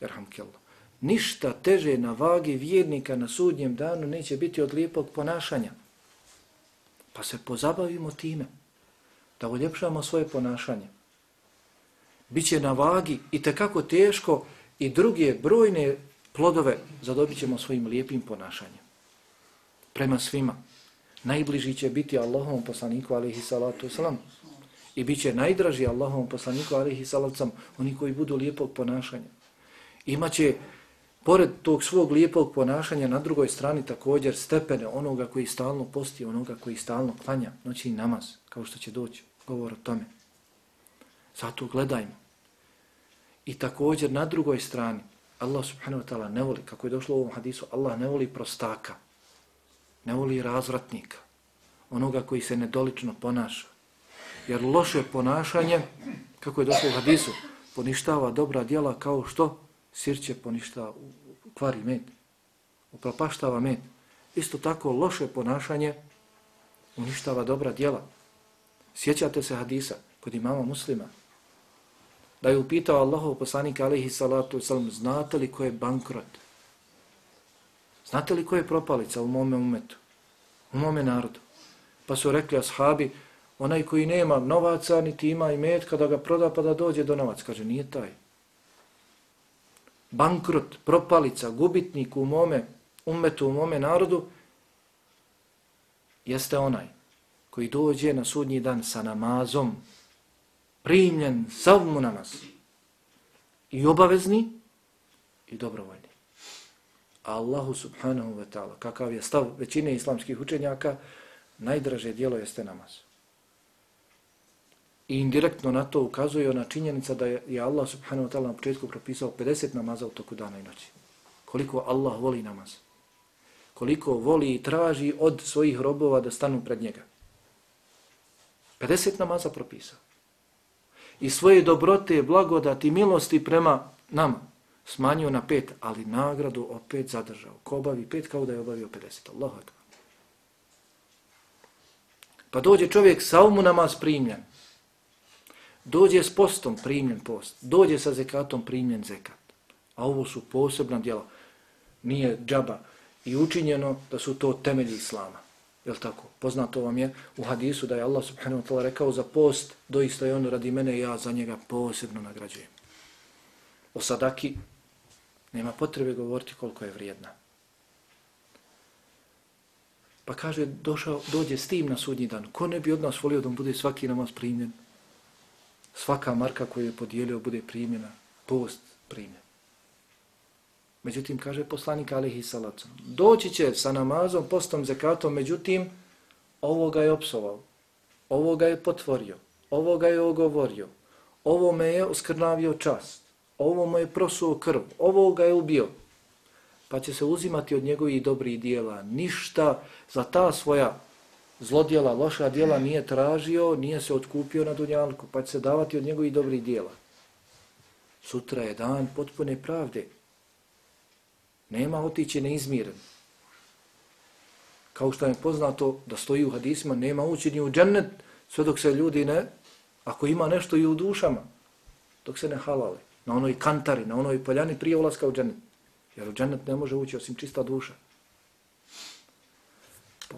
Erhamkello. Ništa teže na vagi vjernika na sudnjem danu neće biti od lijepog ponašanja. Pa se pozabavimo time da uljepšamo svoje ponašanje. Biće na vagi i tekako teško i druge brojne plodove zadobit ćemo svojim lijepim ponašanjem. Prema svima. Najbliži će biti Allahom poslaniku alaihi salatu wasalam i bit će najdraži Allahom poslaniku alihi salavcam oni koji budu lijepog ponašanja. Imaće pored tog svog lijepog ponašanja na drugoj strani također stepene onoga koji stalno posti, onoga koji stalno klanja noći i namaz, kao što će doći govor o tome. Zato gledajmo. I također na drugoj strani Allah subhanahu wa ta'ala ne voli, kako je došlo u ovom hadisu, Allah ne voli prostaka, ne voli razvratnika, onoga koji se nedolično ponaša, Jer loše ponašanje, kako je došlo u hadisu, poništava dobra djela kao što sirće poništava, kvari med, upropaštava med. Isto tako loše ponašanje uništava dobra djela. Sjećate se hadisa kod imama muslima, da je upitao Allahov poslanika alaihi salatu wasalam, znate li ko je bankrot? Znate li ko je propalica u mome umetu? U mome narodu? Pa su rekli ashabi, Onaj koji nema novaca, niti ima i metka kada ga proda pa da dođe do novac. Kaže, nije taj. Bankrot, propalica, gubitnik u mome umetu, u mome narodu, jeste onaj koji dođe na sudnji dan sa namazom, primljen, sav mu namaz, i obavezni, i dobrovoljni. Allahu subhanahu wa ta'ala, kakav je stav većine islamskih učenjaka, najdraže dijelo jeste namaz. I indirektno na to ukazuje ona činjenica da je Allah subhanahu wa ta'ala na početku propisao 50 namaza u toku dana i noći. Koliko Allah voli namaz. Koliko voli i traži od svojih robova da stanu pred njega. 50 namaza propisao. I svoje dobrote, blagodati, milosti prema nama smanjio na pet, ali nagradu opet zadržao. Ko obavi pet kao da je obavio 50. Allahu akbar. Pa dođe čovjek sa umu namaz primljen. Dođe s postom primljen post. Dođe sa zekatom primljen zekat. A ovo su posebna djela. Nije džaba. I učinjeno da su to temelji islama. Jel tako? Poznato vam je u hadisu da je Allah subhanahu wa ta'ala rekao za post, doista je on radi mene ja za njega posebno nagrađujem. O sadaki nema potrebe govoriti koliko je vrijedna. Pa kaže, došao, dođe s tim na sudnji dan. Ko ne bi od nas volio da mu bude svaki namaz primljen? Svaka marka koju je podijelio bude primljena. Post primljen. Međutim, kaže poslanik Alihi Salacom, doći će sa namazom, postom, zekatom, međutim, ovoga je opsovao, ovoga je potvorio, ovoga je ogovorio, ovo me je uskrnavio čast, ovo mu je prosuo krv, ovoga je ubio, pa će se uzimati od njegovih dobrih dijela. Ništa za ta svoja zlodjela, loša dijela nije tražio, nije se otkupio na dunjalku, pa će se davati od njegovih dobrih dijela. Sutra je dan potpune pravde. Nema otići neizmiren. Kao što je poznato da stoji u hadisima, nema ući ni u džennet, sve dok se ljudi ne, ako ima nešto i u dušama, dok se ne halale, na onoj kantari, na onoj poljani prije ulaska u džennet. Jer u džennet ne može ući osim čista duša.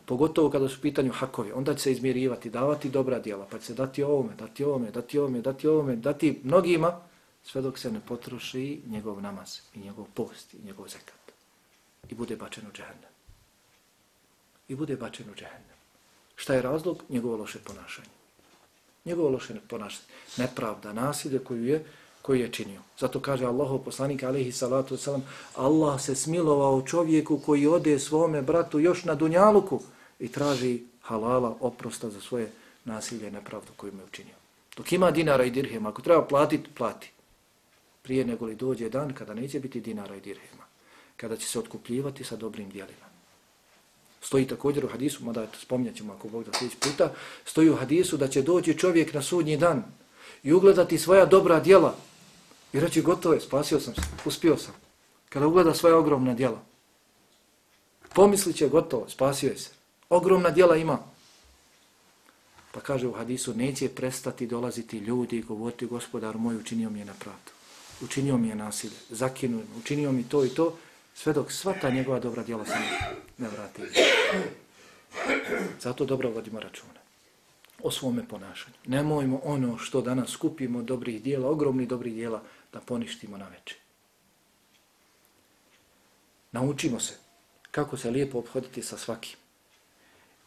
Pogotovo kada su pitanju hakovi, onda će se izmirivati, davati dobra djela, pa će se dati ovome, dati ovome, dati ovome, dati ovome, dati mnogima, sve dok se ne potroši njegov namaz i njegov post i njegov zekat. I bude bačen u džehennem. I bude bačen u džehennem. Šta je razlog? Njegovo loše ponašanje. Njegovo loše ponašanje. Nepravda, nasilje koju je koji je činio. Zato kaže Allahov poslanik alejhi salatu wasalam Allah se smilovao čovjeku koji ode svome bratu još na dunjaluku i traži halala oprosta za svoje nasilje i nepravdu koju mu je učinio. Dok ima dinara i dirhema, ako treba platiti, plati. Prije nego li dođe dan kada neće biti dinara i dirhema. Kada će se otkupljivati sa dobrim dijelima. Stoji također u hadisu, mada spominjat ćemo ako Bog da sljedeći puta, stoji u hadisu da će doći čovjek na sudnji dan i ugledati svoja dobra djela I reći, gotovo je, spasio sam se, uspio sam. Kada ugleda svoje ogromna djela, pomislit će, gotovo, spasio je se. Ogromna djela ima. Pa kaže u hadisu, neće prestati dolaziti ljudi i govoriti, gospodar moj, učinio mi je napravdu. Učinio mi je nasilje, zakinuo mi, učinio mi to i to, sve dok sva ta njegova dobra djela se ne vrati. Zato dobro vodimo računa o svome ponašanju. Nemojmo ono što danas skupimo dobrih dijela, ogromni dobrih dijela, da poništimo na večer. Naučimo se kako se lijepo obhoditi sa svakim.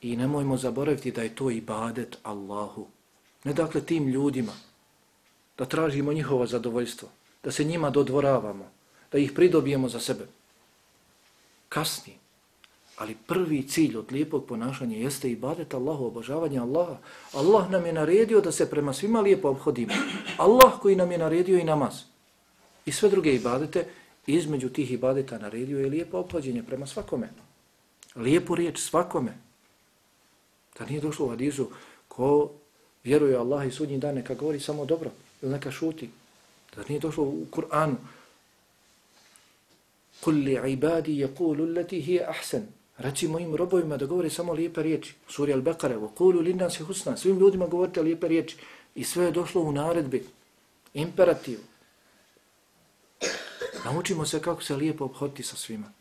I nemojmo zaboraviti da je to ibadet Allahu. Ne dakle tim ljudima, da tražimo njihovo zadovoljstvo, da se njima dodvoravamo, da ih pridobijemo za sebe. Kasni. Ali prvi cilj od lijepog ponašanja jeste ibadet Allahu, obožavanje Allaha. Allah nam je naredio da se prema svima lijepo obhodimo. Allah koji nam je naredio i namaz. I sve druge ibadete, između tih ibadeta naredio je lijepo obhođenje prema svakome. Lijepu riječ svakome. Da nije došlo u hadizu ko vjeruje Allah i sudnji dan neka govori samo dobro ili neka šuti. Da nije došlo u Kur'anu Kulli ibadi yaqulu allati hi ahsan. Reci mojim robovima da govore samo lijepe riječi. Sura Al-Baqara: "Wa qulu lin-nasi husna." Svim ljudima govorite lijepe riječi. I sve je došlo u naredbi. Imperativ. Naučimo se kako se lijepo obhoditi sa svima.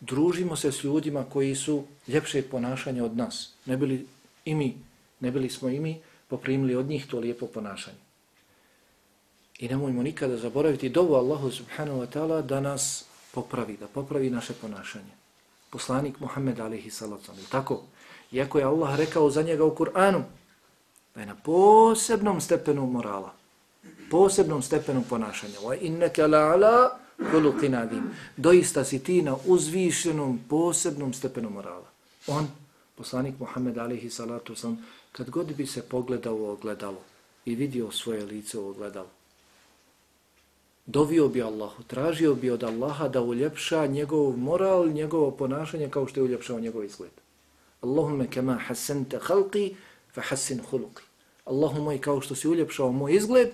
Družimo se s ljudima koji su ljepše ponašanje od nas. Ne bili i mi, ne bili smo i mi poprimili od njih to lijepo ponašanje. I nemojmo nikada zaboraviti dovu Allahu subhanahu wa ta'ala da nas popravi, da popravi naše ponašanje. poslanik Muhammed alihi salacom. Tako, iako je Allah rekao za njega u Kur'anu, da je na posebnom stepenu morala, posebnom stepenu ponašanja. Wa inneke la'ala khuluqin adim. Doista si ti na uzvišenom posebnom stepenu morala. On, poslanik Muhammed alihi salatu sam, kad god bi se pogledao u ogledalo i vidio svoje lice u ogledalo, dovio bi Allahu, tražio bi od Allaha da uljepša njegov moral, njegovo ponašanje kao što je uljepšao njegov izgled. Allahumme kema hasente halqi, fa hasin huluqi. Allahu moj, kao što si uljepšao moj izgled,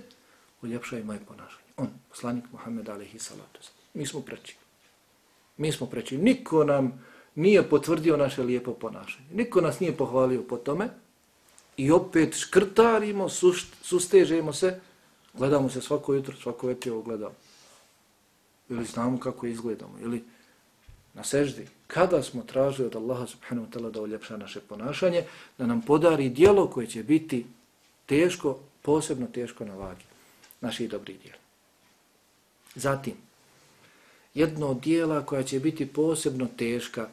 uljepšaj moje ponašanje. On, poslanik Muhammed alaihi salatu. Mi smo preći. Mi smo preći. Niko nam nije potvrdio naše lijepo ponašanje. Niko nas nije pohvalio po tome. I opet škrtarimo, sustežemo se, gledamo se svako jutro, svako večer gledamo. Ili znamo kako izgledamo. Ili na seždi. Kada smo tražili od Allaha subhanahu wa ta'ala da uljepša naše ponašanje, da nam podari dijelo koje će biti teško, posebno teško na vagi naših dobrih dijela. Zatim, jedno od dijela koja će biti posebno teška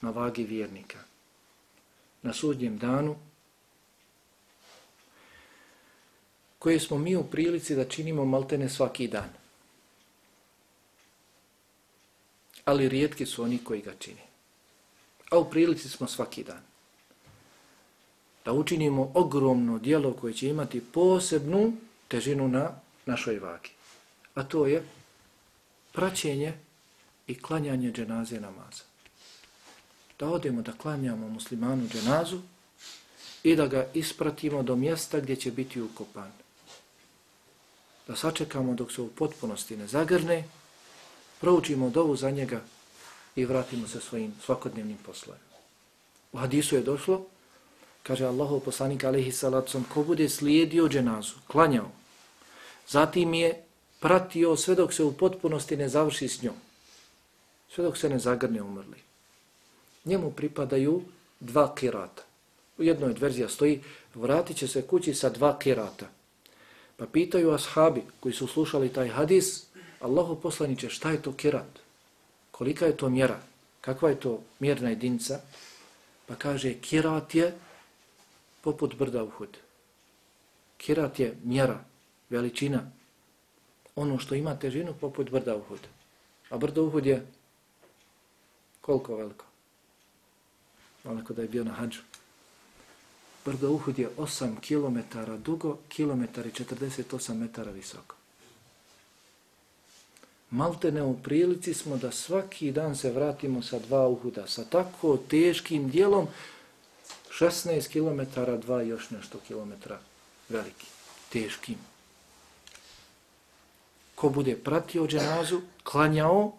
na vagi vjernika. Na sudnjem danu, koje smo mi u prilici da činimo maltene svaki dan. Ali rijetki su oni koji ga čini. A u prilici smo svaki dan. Da učinimo ogromno dijelo koje će imati posebnu težinu na našoj vagi. A to je praćenje i klanjanje dženaze namaza. Da odemo da klanjamo muslimanu dženazu i da ga ispratimo do mjesta gdje će biti ukopan. Da sačekamo dok se u potpunosti ne zagrne, proučimo dovu za njega i vratimo se svojim svakodnevnim poslovima. U hadisu je došlo, kaže Allahov poslanik alaihi salacom, ko bude slijedio dženazu, klanjao, Zatim je pratio sve dok se u potpunosti ne završi s njom. Sve dok se ne zagrne umrli. Njemu pripadaju dva kirata. U jednoj od verzija stoji, vratit će se kući sa dva kirata. Pa pitaju ashabi koji su slušali taj hadis, Allahu poslaniće, šta je to kirat? Kolika je to mjera? Kakva je to mjerna jedinca? Pa kaže, kirat je poput brda uhud. Kirat je mjera, veličina, ono što ima težinu poput brda Uhud. A brdo Uhud je koliko veliko? Malo da je bio na hađu. Brdo Uhud je 8 km dugo, kilometar i 48 metara visoko. Malte ne u prilici smo da svaki dan se vratimo sa dva Uhuda, sa tako teškim dijelom 16 km, dva još nešto kilometra veliki, teškim ko bude pratio dženazu, klanjao,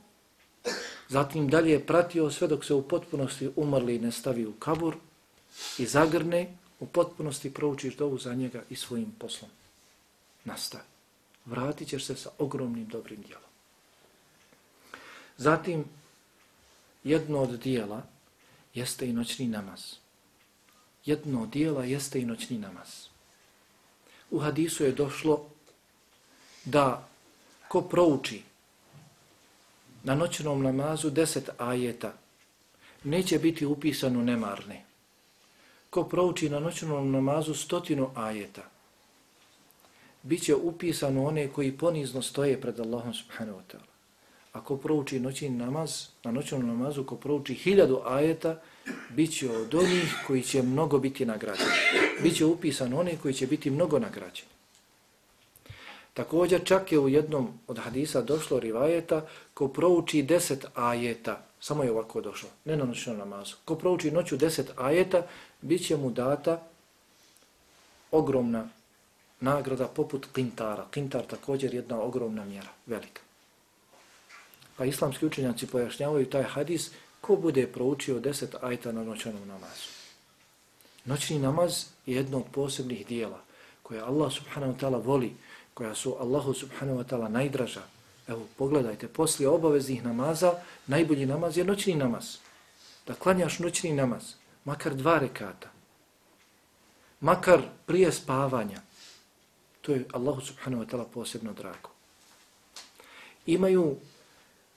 zatim dalje pratio sve dok se u potpunosti umrli ne stavi u kabur i zagrne, u potpunosti proučiš dovu za njega i svojim poslom. Nastavi. Vratit ćeš se sa ogromnim dobrim dijelom. Zatim, jedno od dijela jeste i noćni namaz. Jedno od dijela jeste i noćni namaz. U hadisu je došlo da ko prouči na noćnom namazu deset ajeta, neće biti upisan u nemarne. Ko prouči na noćnom namazu stotinu ajeta, bit će upisano one koji ponizno stoje pred Allahom subhanahu wa ta'ala. Ako prouči noćni namaz, na noćnom namazu, ko prouči hiljadu ajeta, bit će od onih koji će mnogo biti nagrađeni. Biće upisano one koji će biti mnogo nagrađeni. Također čak je u jednom od hadisa došlo rivajeta ko prouči deset ajeta, samo je ovako došlo, ne na noćnom namazu, ko prouči noću deset ajeta, bit će mu data ogromna nagrada poput kintara. Kintar također jedna ogromna mjera, velika. Pa islamski učenjaci pojašnjavaju taj hadis ko bude proučio deset ajta na noćnom namazu. Noćni namaz je jedno od posebnih dijela koje Allah subhanahu wa ta'ala voli koja su Allahu subhanahu wa ta'ala najdraža. Evo, pogledajte, poslije obaveznih namaza, najbolji namaz je noćni namaz. Da klanjaš noćni namaz, makar dva rekata, makar prije spavanja, to je Allahu subhanahu wa ta'ala posebno drago. Imaju,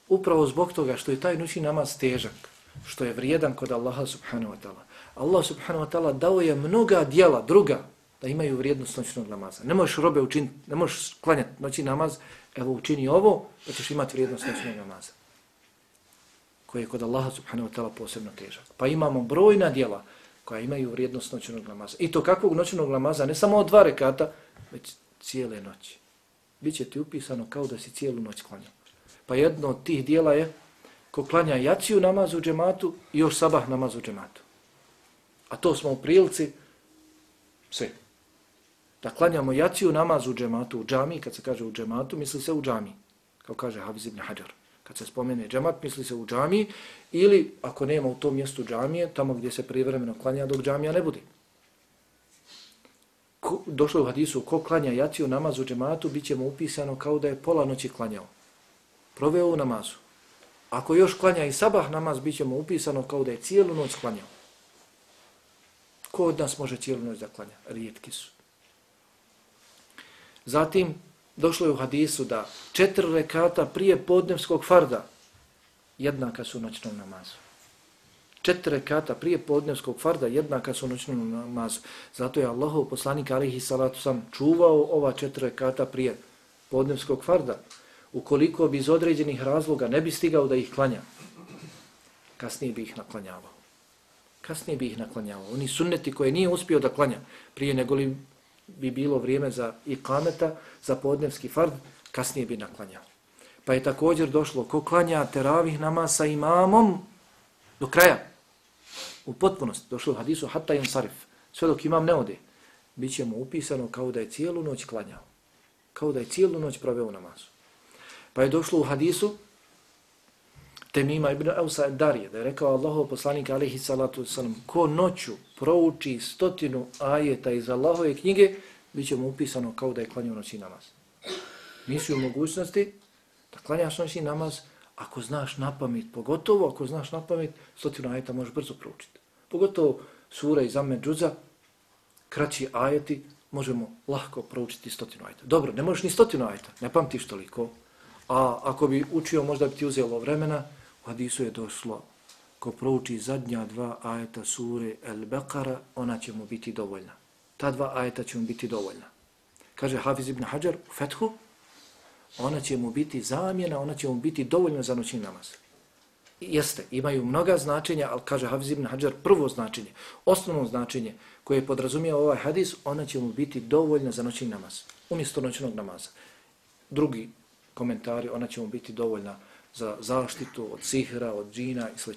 upravo zbog toga što je taj noćni namaz težak, što je vrijedan kod Allaha subhanahu wa ta'ala. Allah subhanahu wa ta'ala dao je mnoga dijela druga da imaju vrijednost noćnog namaza. Ne možeš robe učiniti, ne možeš klanjati noći namaz, evo učini ovo, da ćeš imati vrijednost noćnog namaza. Koje je kod Allaha subhanahu wa ta'ala posebno težak. Pa imamo brojna dijela koja imaju vrijednost noćnog namaza. I to kakvog noćnog namaza, ne samo od dva rekata, već cijele noći. Biće ti upisano kao da si cijelu noć klanjao. Pa jedno od tih dijela je ko klanja jaciju namaz u džematu i još sabah namaz u džematu. A to smo u prilici sve. Da klanjamo jaciju namaz u džematu, u džami, kad se kaže u džematu, misli se u džami, kao kaže Hafiz ibn Hajar. Kad se spomene džemat, misli se u džamiji ili ako nema u tom mjestu džamije, tamo gdje se privremeno klanja dok džamija ne bude. Ko, došlo u hadisu, ko klanja jaciju namaz u džematu, bit ćemo upisano kao da je pola noći klanjao. Proveo u namazu. Ako još klanja i sabah namaz, bit ćemo upisano kao da je cijelu noć klanjao. Ko od nas može cijelu noć da klanja? Rijetki su. Zatim, došlo je u hadisu da četiri rekata prije podnevskog farda jednaka su noćnom namazu. Četiri rekata prije podnevskog farda jednaka su noćnom namazu. Zato je Allahov poslanik alihi salatu sam čuvao ova četiri rekata prije podnevskog farda. Ukoliko bi iz određenih razloga ne bi stigao da ih klanja, kasnije bi ih naklanjavao. Kasnije bi ih naklanjavao. Oni sunneti koje nije uspio da klanja prije nego li bi bilo vrijeme za ikameta, za podnevski fard, kasnije bi naklanjao. Pa je također došlo ko klanja teravih nama sa imamom do kraja. U potpunosti došlo u hadisu hatta in sarif. Sve dok imam ne ode. Biće mu upisano kao da je cijelu noć klanjao. Kao da je cijelu noć proveo namazu. Pa je došlo u hadisu Temima ibn Eusa Darije, da je rekao Allahov poslanik alihi salatu wasalam, ko noću prouči stotinu ajeta iz Allahove knjige, bit će mu upisano kao da je klanio noći namaz. Nisi u mogućnosti da klanjaš noći namaz ako znaš na pamet, pogotovo ako znaš na pamet, stotinu ajeta možeš brzo proučiti. Pogotovo sura iz Amen Džuza, kraći ajeti, možemo lahko proučiti stotinu ajeta. Dobro, ne možeš ni stotinu ajeta, ne pamtiš toliko, a ako bi učio možda bi ti uzelo vremena, hadisu je došlo, ko prouči zadnja dva ajeta sure El Beqara, ona će mu biti dovoljna. Ta dva ajeta će mu biti dovoljna. Kaže Hafiz ibn Hajar u Fethu, ona će mu biti zamjena, ona će mu biti dovoljna za noćni namaz. Jeste, imaju mnoga značenja, ali kaže Hafiz ibn Hajar prvo značenje, osnovno značenje koje je ovaj hadis, ona će mu biti dovoljna za noćni namaz, umjesto noćnog namaza. Drugi komentari, ona će mu biti dovoljna za zaštitu od sihra, od džina i sl.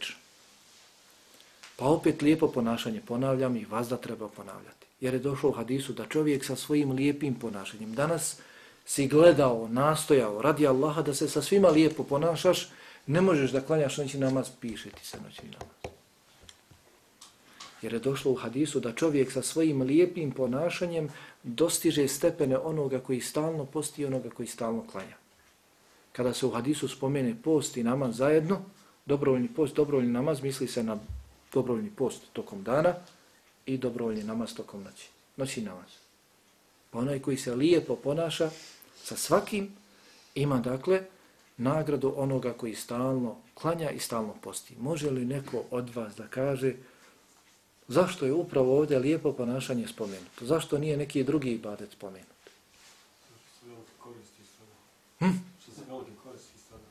Pa opet lijepo ponašanje ponavljam i vas da treba ponavljati. Jer je došlo u hadisu da čovjek sa svojim lijepim ponašanjem danas si gledao, nastojao, radi Allaha da se sa svima lijepo ponašaš, ne možeš da klanjaš noći namaz, piše ti se noći namaz. Jer je došlo u hadisu da čovjek sa svojim lijepim ponašanjem dostiže stepene onoga koji stalno posti i onoga koji stalno klanja kada se u hadisu spomene post i namaz zajedno, dobrovoljni post, dobrovoljni namaz, misli se na dobrovoljni post tokom dana i dobrovoljni namaz tokom noći. Noći namaz. Pa onaj koji se lijepo ponaša sa svakim, ima dakle nagradu onoga koji stalno klanja i stalno posti. Može li neko od vas da kaže zašto je upravo ovdje lijepo ponašanje spomenuto? Zašto nije neki drugi ibadet spomenut? Hm? velike koristi sada.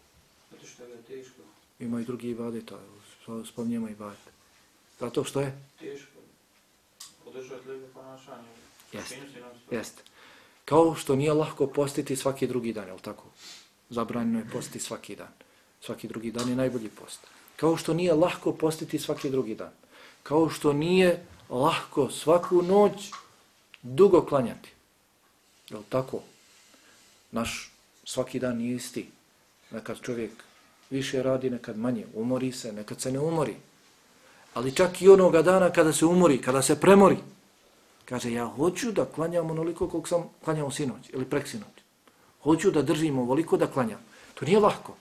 Zato što je teško. Ima i drugi ibadeta, spominjemo ibadeta. Zato što je? Teško. Podržati lijepo ponašanje. Jeste, jeste. Kao što nije lahko postiti svaki drugi dan, je li tako? Zabranjeno je postiti svaki dan. Svaki drugi dan je najbolji post. Kao što nije lahko postiti svaki drugi dan. Kao što nije lahko svaku noć dugo klanjati. Je li tako? Naš svaki dan nije isti. Nekad čovjek više radi, nekad manje. Umori se, nekad se ne umori. Ali čak i onoga dana kada se umori, kada se premori, kaže ja hoću da klanjam onoliko koliko sam klanjao sinoć ili preksinoć. Hoću da držim ovoliko da klanjam. To nije lahko.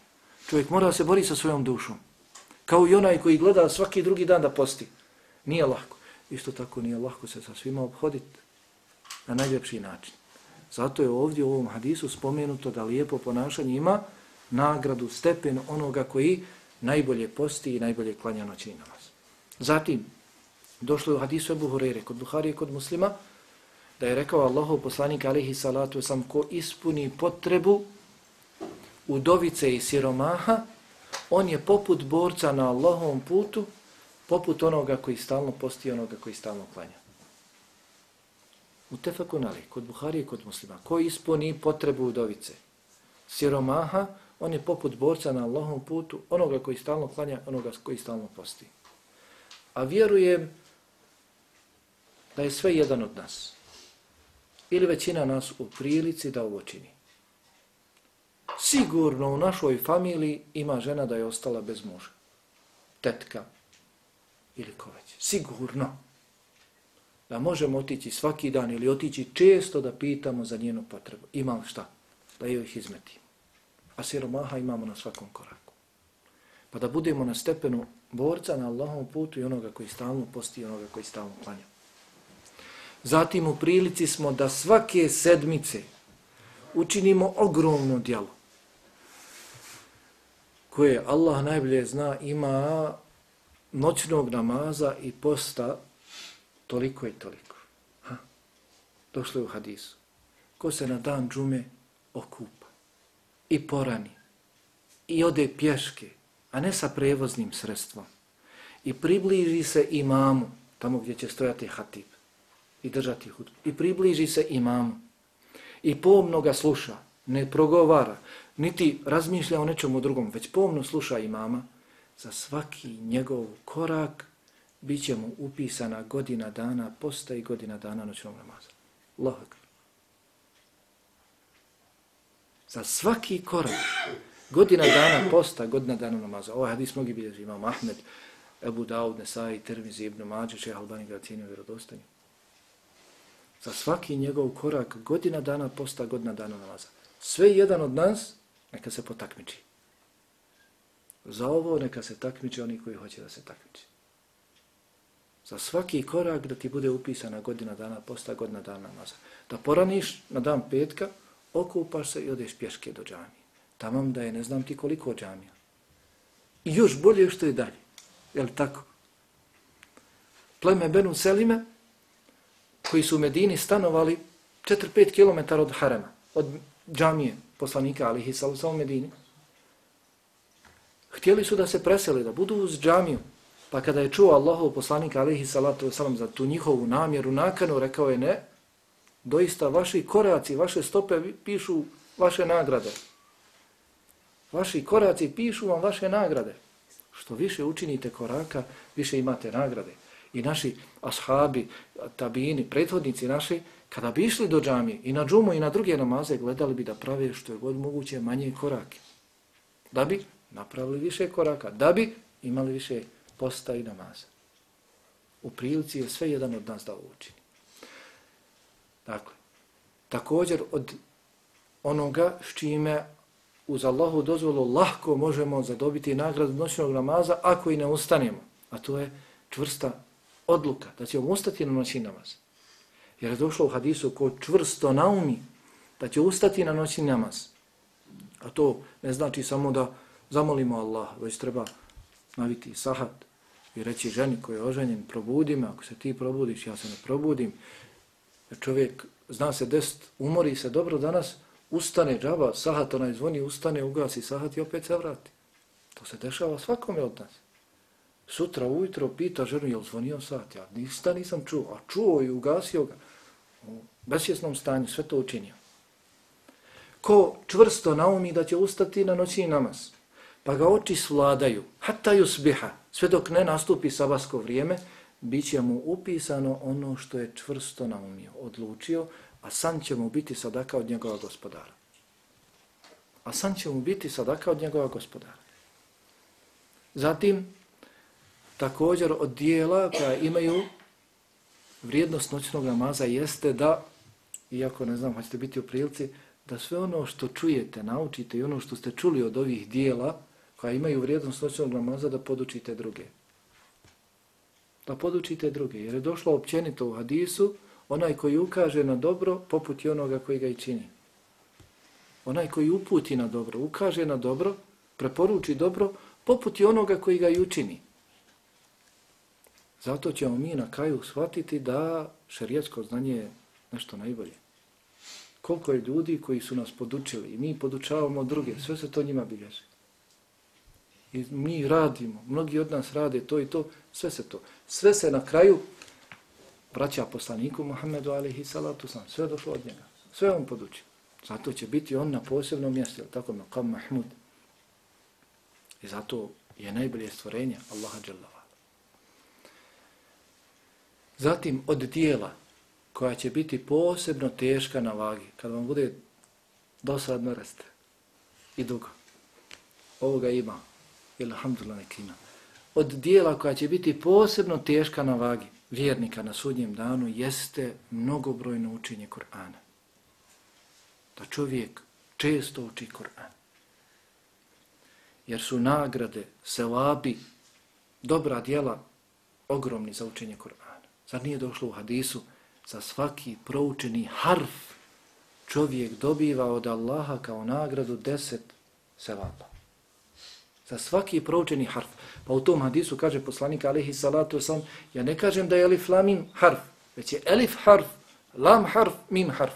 Čovjek mora se bori sa svojom dušom. Kao i onaj koji gleda svaki drugi dan da posti. Nije lahko. Isto tako nije lahko se sa svima obhoditi na najljepši način. Zato je ovdje u ovom hadisu spomenuto da lijepo ponašanje ima nagradu, stepen onoga koji najbolje posti i najbolje klanja noćni namaz. Zatim, došlo je u hadisu Ebu Hurere, kod Buhari i kod muslima, da je rekao Allahov poslanik alihi salatu sam ko ispuni potrebu udovice i siromaha, on je poput borca na Allahovom putu, poput onoga koji stalno posti onoga koji stalno klanja. U tefakun ali, kod Buhari i kod muslima, ko ispuni potrebu udovice, siromaha, on je poput borca na Allahom putu, onoga koji stalno klanja, onoga koji stalno posti. A vjerujem da je sve jedan od nas, ili većina nas u prilici da ovo čini. Sigurno u našoj familiji ima žena da je ostala bez muža. Tetka ili ko već. Sigurno. Da možemo otići svaki dan ili otići često da pitamo za njenu potrebu. Ima li šta? Da joj ih izmetimo. A siromaha imamo na svakom koraku. Pa da budemo na stepenu borca na Allahom putu i onoga koji stalno posti i onoga koji stalno klanja. Zatim u prilici smo da svake sedmice učinimo ogromno djelo koje Allah najbolje zna ima noćnog namaza i posta toliko i toliko. Ha? Došlo je u hadisu. Ko se na dan džume okupi i porani i ode pješke, a ne sa prevoznim sredstvom i približi se imamu tamo gdje će stojati hatib i držati hudbu. I približi se imamu. I pomno ga sluša, ne progovara, niti razmišlja o nečemu drugom, već pomno sluša imama. Za svaki njegov korak bit će mu upisana godina dana posta i godina dana noćnog namaza. Lohak. Za svaki korak godina dana posta, godina dana namaza. Ovo hadis mnogi bilježi imam Ahmed, Ebu Daud, Nesai, Termizi, Ibn Mađe, Čeha Albani ga cijenio vjerodostanju za svaki njegov korak godina dana posta, godina dana namaza. Sve jedan od nas neka se potakmiči. Za ovo neka se takmiči oni koji hoće da se takmiči. Za svaki korak da ti bude upisana godina dana posta, godina dana namaza. Da poraniš na dan petka, okupaš se i odeš pješke do džamije. Tamam da je ne znam ti koliko džamija. I još bolje što je dalje. Je li tako? Pleme Benu Selime, koji su u Medini stanovali 4-5 km od Harema, od džamije poslanika Alihi Salusa u Medini. Htjeli su da se preseli, da budu uz džamiju. Pa kada je čuo Allahov poslanika Alihi Salatu Salam za tu njihovu namjeru, nakanu, rekao je ne, doista vaši koraci, vaše stope pišu vaše nagrade. Vaši koraci pišu vam vaše nagrade. Što više učinite koraka, više imate nagrade i naši ashabi, tabini, prethodnici naši, kada bi išli do džamije i na džumu i na druge namaze, gledali bi da prave što je god moguće manje korake. Da bi napravili više koraka, da bi imali više posta i namaza. U prilici je sve jedan od nas da učini. Dakle, također od onoga s čime uz Allahu dozvolu lahko možemo zadobiti nagradu noćnog namaza ako i ne ustanemo. A to je čvrsta odluka da ćemo ustati na noćni namaz. Jer je došlo u hadisu ko čvrsto naumi da će ustati na noćni namaz. A to ne znači samo da zamolimo Allah, već treba naviti sahat i reći ženi koji je oženjen, probudi me, ako se ti probudiš, ja se ne probudim. Jer čovjek zna se desiti, umori se dobro danas, ustane džaba, sahat onaj zvoni, ustane, ugasi sahat i opet se vrati. To se dešava svakome od nas. Sutra ujutro pita ženu, je li zvonio sat? Ja nista nisam čuo, a čuo i ugasio ga. U besvjesnom stanju sve to učinio. Ko čvrsto naumi da će ustati na noći namaz, pa ga oči svladaju, hata yusbiha, sve dok ne nastupi sabasko vrijeme, bit će mu upisano ono što je čvrsto naumio, odlučio, a san će mu biti sadaka od njegova gospodara. A san će mu biti sadaka od njegova gospodara. Zatim, također od dijela koja imaju vrijednost noćnog namaza jeste da, iako ne znam, hoćete biti u prilici, da sve ono što čujete, naučite i ono što ste čuli od ovih dijela koja imaju vrijednost noćnog namaza da podučite druge. Da podučite druge. Jer je došlo općenito u hadisu onaj koji ukaže na dobro poput i onoga koji ga i čini. Onaj koji uputi na dobro, ukaže na dobro, preporuči dobro, poput je onoga koji ga i učini. Zato ćemo mi na kraju shvatiti da šerijetsko znanje je nešto najbolje. Koliko je ljudi koji su nas podučili i mi podučavamo druge, sve se to njima bilježi. I mi radimo, mnogi od nas rade to i to, sve se to. Sve se na kraju vraća poslaniku Muhammedu alaihi salatu sam, sve došlo od njega. Sve on podučio. Zato će biti on na posebnom mjestu, tako me, Mahmud. I zato je najbolje stvorenje Allaha Đallava. Zatim od dijela koja će biti posebno teška na vagi, kad vam bude dosadno reste i dugo. Ovoga ima, ili alhamdulillah ima. Od dijela koja će biti posebno teška na vagi vjernika na sudnjem danu jeste mnogobrojno učenje Kur'ana. Da čovjek često uči Kur'an. Jer su nagrade, selabi, dobra dijela ogromni za učenje Kur'ana. Zar nije došlo u hadisu za svaki proučeni harf čovjek dobiva od Allaha kao nagradu deset selaba. Za svaki proučeni harf. Pa u tom hadisu kaže poslanik alihi salatu sam, ja ne kažem da je elif lamim harf, već je elif harf, lam harf, mim harf.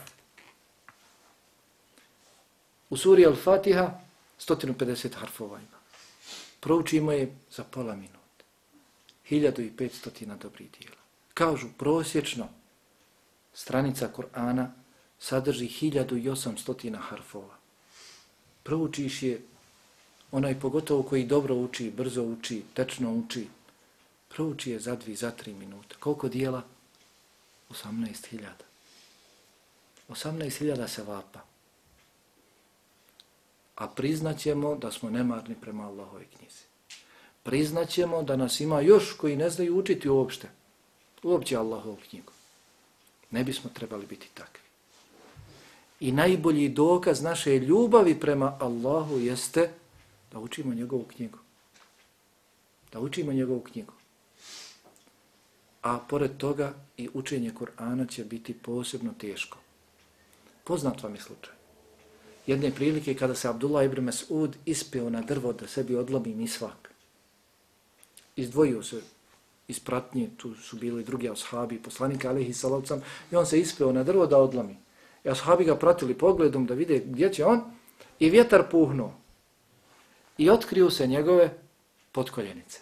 U suri Al-Fatiha 150 harfova ima. Proučimo je za pola minuta. 1500 dobrih dijela. Kažu prosječno stranica Kur'ana sadrži 1800 harfova. Proučiš je onaj pogotovo koji dobro uči, brzo uči, tečno uči, prouči je za dvi, za tri minuta. Koliko dijela? 18.000. 18.000 se vapa. A priznaćemo da smo nemarni prema Allahove knjizi. Priznaćemo da nas ima još koji ne znaju učiti uopšte. Uopće Allahovu knjigu. Ne bismo trebali biti takvi. I najbolji dokaz naše ljubavi prema Allahu jeste da učimo njegovu knjigu. Da učimo njegovu knjigu. A pored toga i učenje Kur'ana će biti posebno teško. Poznat vam je slučaj. Jedne prilike kada se Abdullah ibn Mas'ud ispeo na drvo da sebi odlomi misvak. Izdvojio se iz pratnje, tu su bili drugi ashabi, poslanika alihi salavcam, i on se ispeo na drvo da odlomi. I ashabi ga pratili pogledom da vide gdje će on i vjetar puhnuo i otkriju se njegove potkoljenice.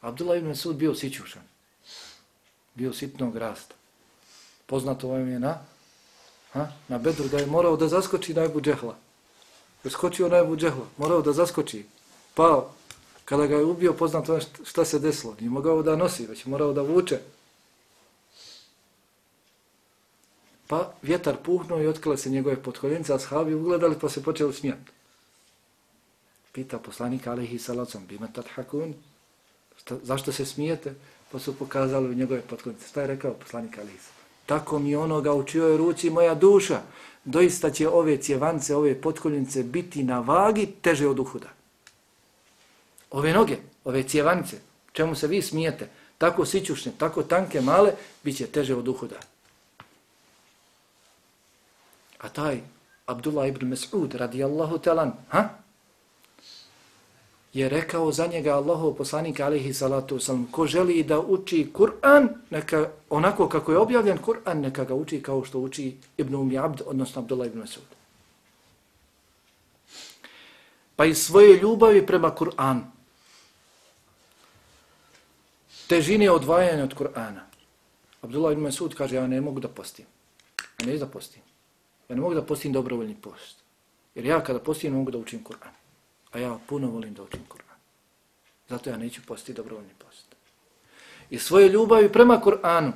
Abdullah ibn Sud bio sićušan. Bio sitnog rasta. Poznato vam je na, ha, na bedru da je morao da zaskoči na Ebu Džehla. Skočio na Ebu Džehla, morao da zaskoči. Pao. Kada ga je ubio, poznato je šta se desilo. Nije mogao da nosi, već morao da vuče. Pa vjetar puhnuo i otkrile se njegove potkoljenice, a shabi ugledali pa se počeli smijati. Pita poslanik alihi salacom, bima tad hakun, zašto se smijete? Pa su pokazali u njegove potkonce. Šta je rekao poslanik alihi Tako mi onoga u čioj ruci moja duša, doista će ove cjevance, ove potkoljnice biti na vagi teže od uhuda. Ove noge, ove cjevance, čemu se vi smijete, tako sićušne, tako tanke, male, bit će teže od uhuda. A taj Abdullah ibn Mas'ud radijallahu talan, ha? Je rekao za njega Allahov poslanik alihi salatu wasalam, ko želi da uči Kur'an, neka onako kako je objavljen Kur'an, neka ga uči kao što uči Ibn Umi Abd, odnosno Abdullah ibn Masud. Pa i svoje ljubavi prema Kur'an, težine odvajanja od Kur'ana. Abdullah ibn Masud kaže, ja ne mogu da postim. Ja ne da postim. Ja ne mogu da postim dobrovoljni post. Jer ja kada postim, mogu da učim Kur'an. A ja puno volim da učim Kur'an. Zato ja neću postiti dobrovoljni post. I svoje ljubavi prema Kur'anu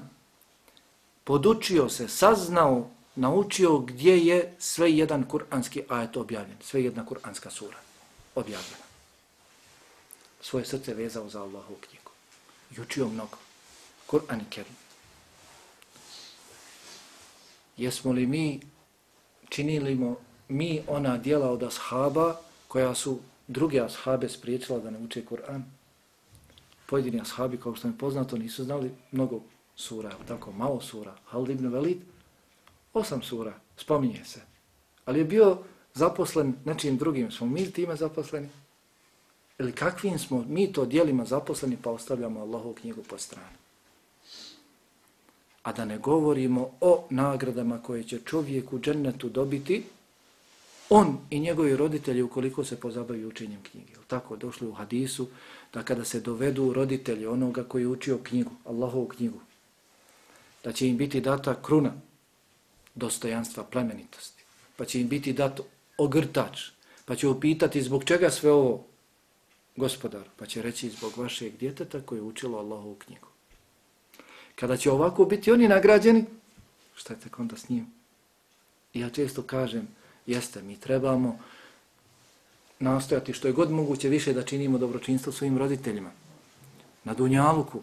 podučio se, saznao, naučio gdje je sve jedan kur'anski ajet objavljen, sve jedna kur'anska sura objavljena. Svoje srce vezao za Allahu knjigu. I učio mnogo. Kur'an i Kerim. Jesmo li mi, činili mi ona dijela od ashaba, koja su druge ashabe spriječila da ne uče Kur'an. Pojedini ashabi, kao što mi poznato, nisu znali mnogo sura, tako malo sura. Halid ibn Velid, osam sura, spominje se. Ali je bio zaposlen nečim drugim. Smo mi time zaposleni? Ili kakvim smo mi to dijelima zaposleni pa ostavljamo Allahovu knjigu po strani. A da ne govorimo o nagradama koje će čovjek u džennetu dobiti, on i njegovi roditelji ukoliko se pozabavi učenjem knjige. Tako došlo u hadisu da kada se dovedu roditelji onoga koji je učio knjigu, Allahovu knjigu, da će im biti data kruna dostojanstva, plemenitosti, pa će im biti dat ogrtač, pa će upitati zbog čega sve ovo gospodar, pa će reći zbog vašeg djeteta koje je učilo Allahovu knjigu. Kada će ovako biti oni nagrađeni, šta je tako onda s njim? I ja često kažem, jeste, mi trebamo nastojati što je god moguće više da činimo dobročinstvo svojim roditeljima. Na Dunjaluku,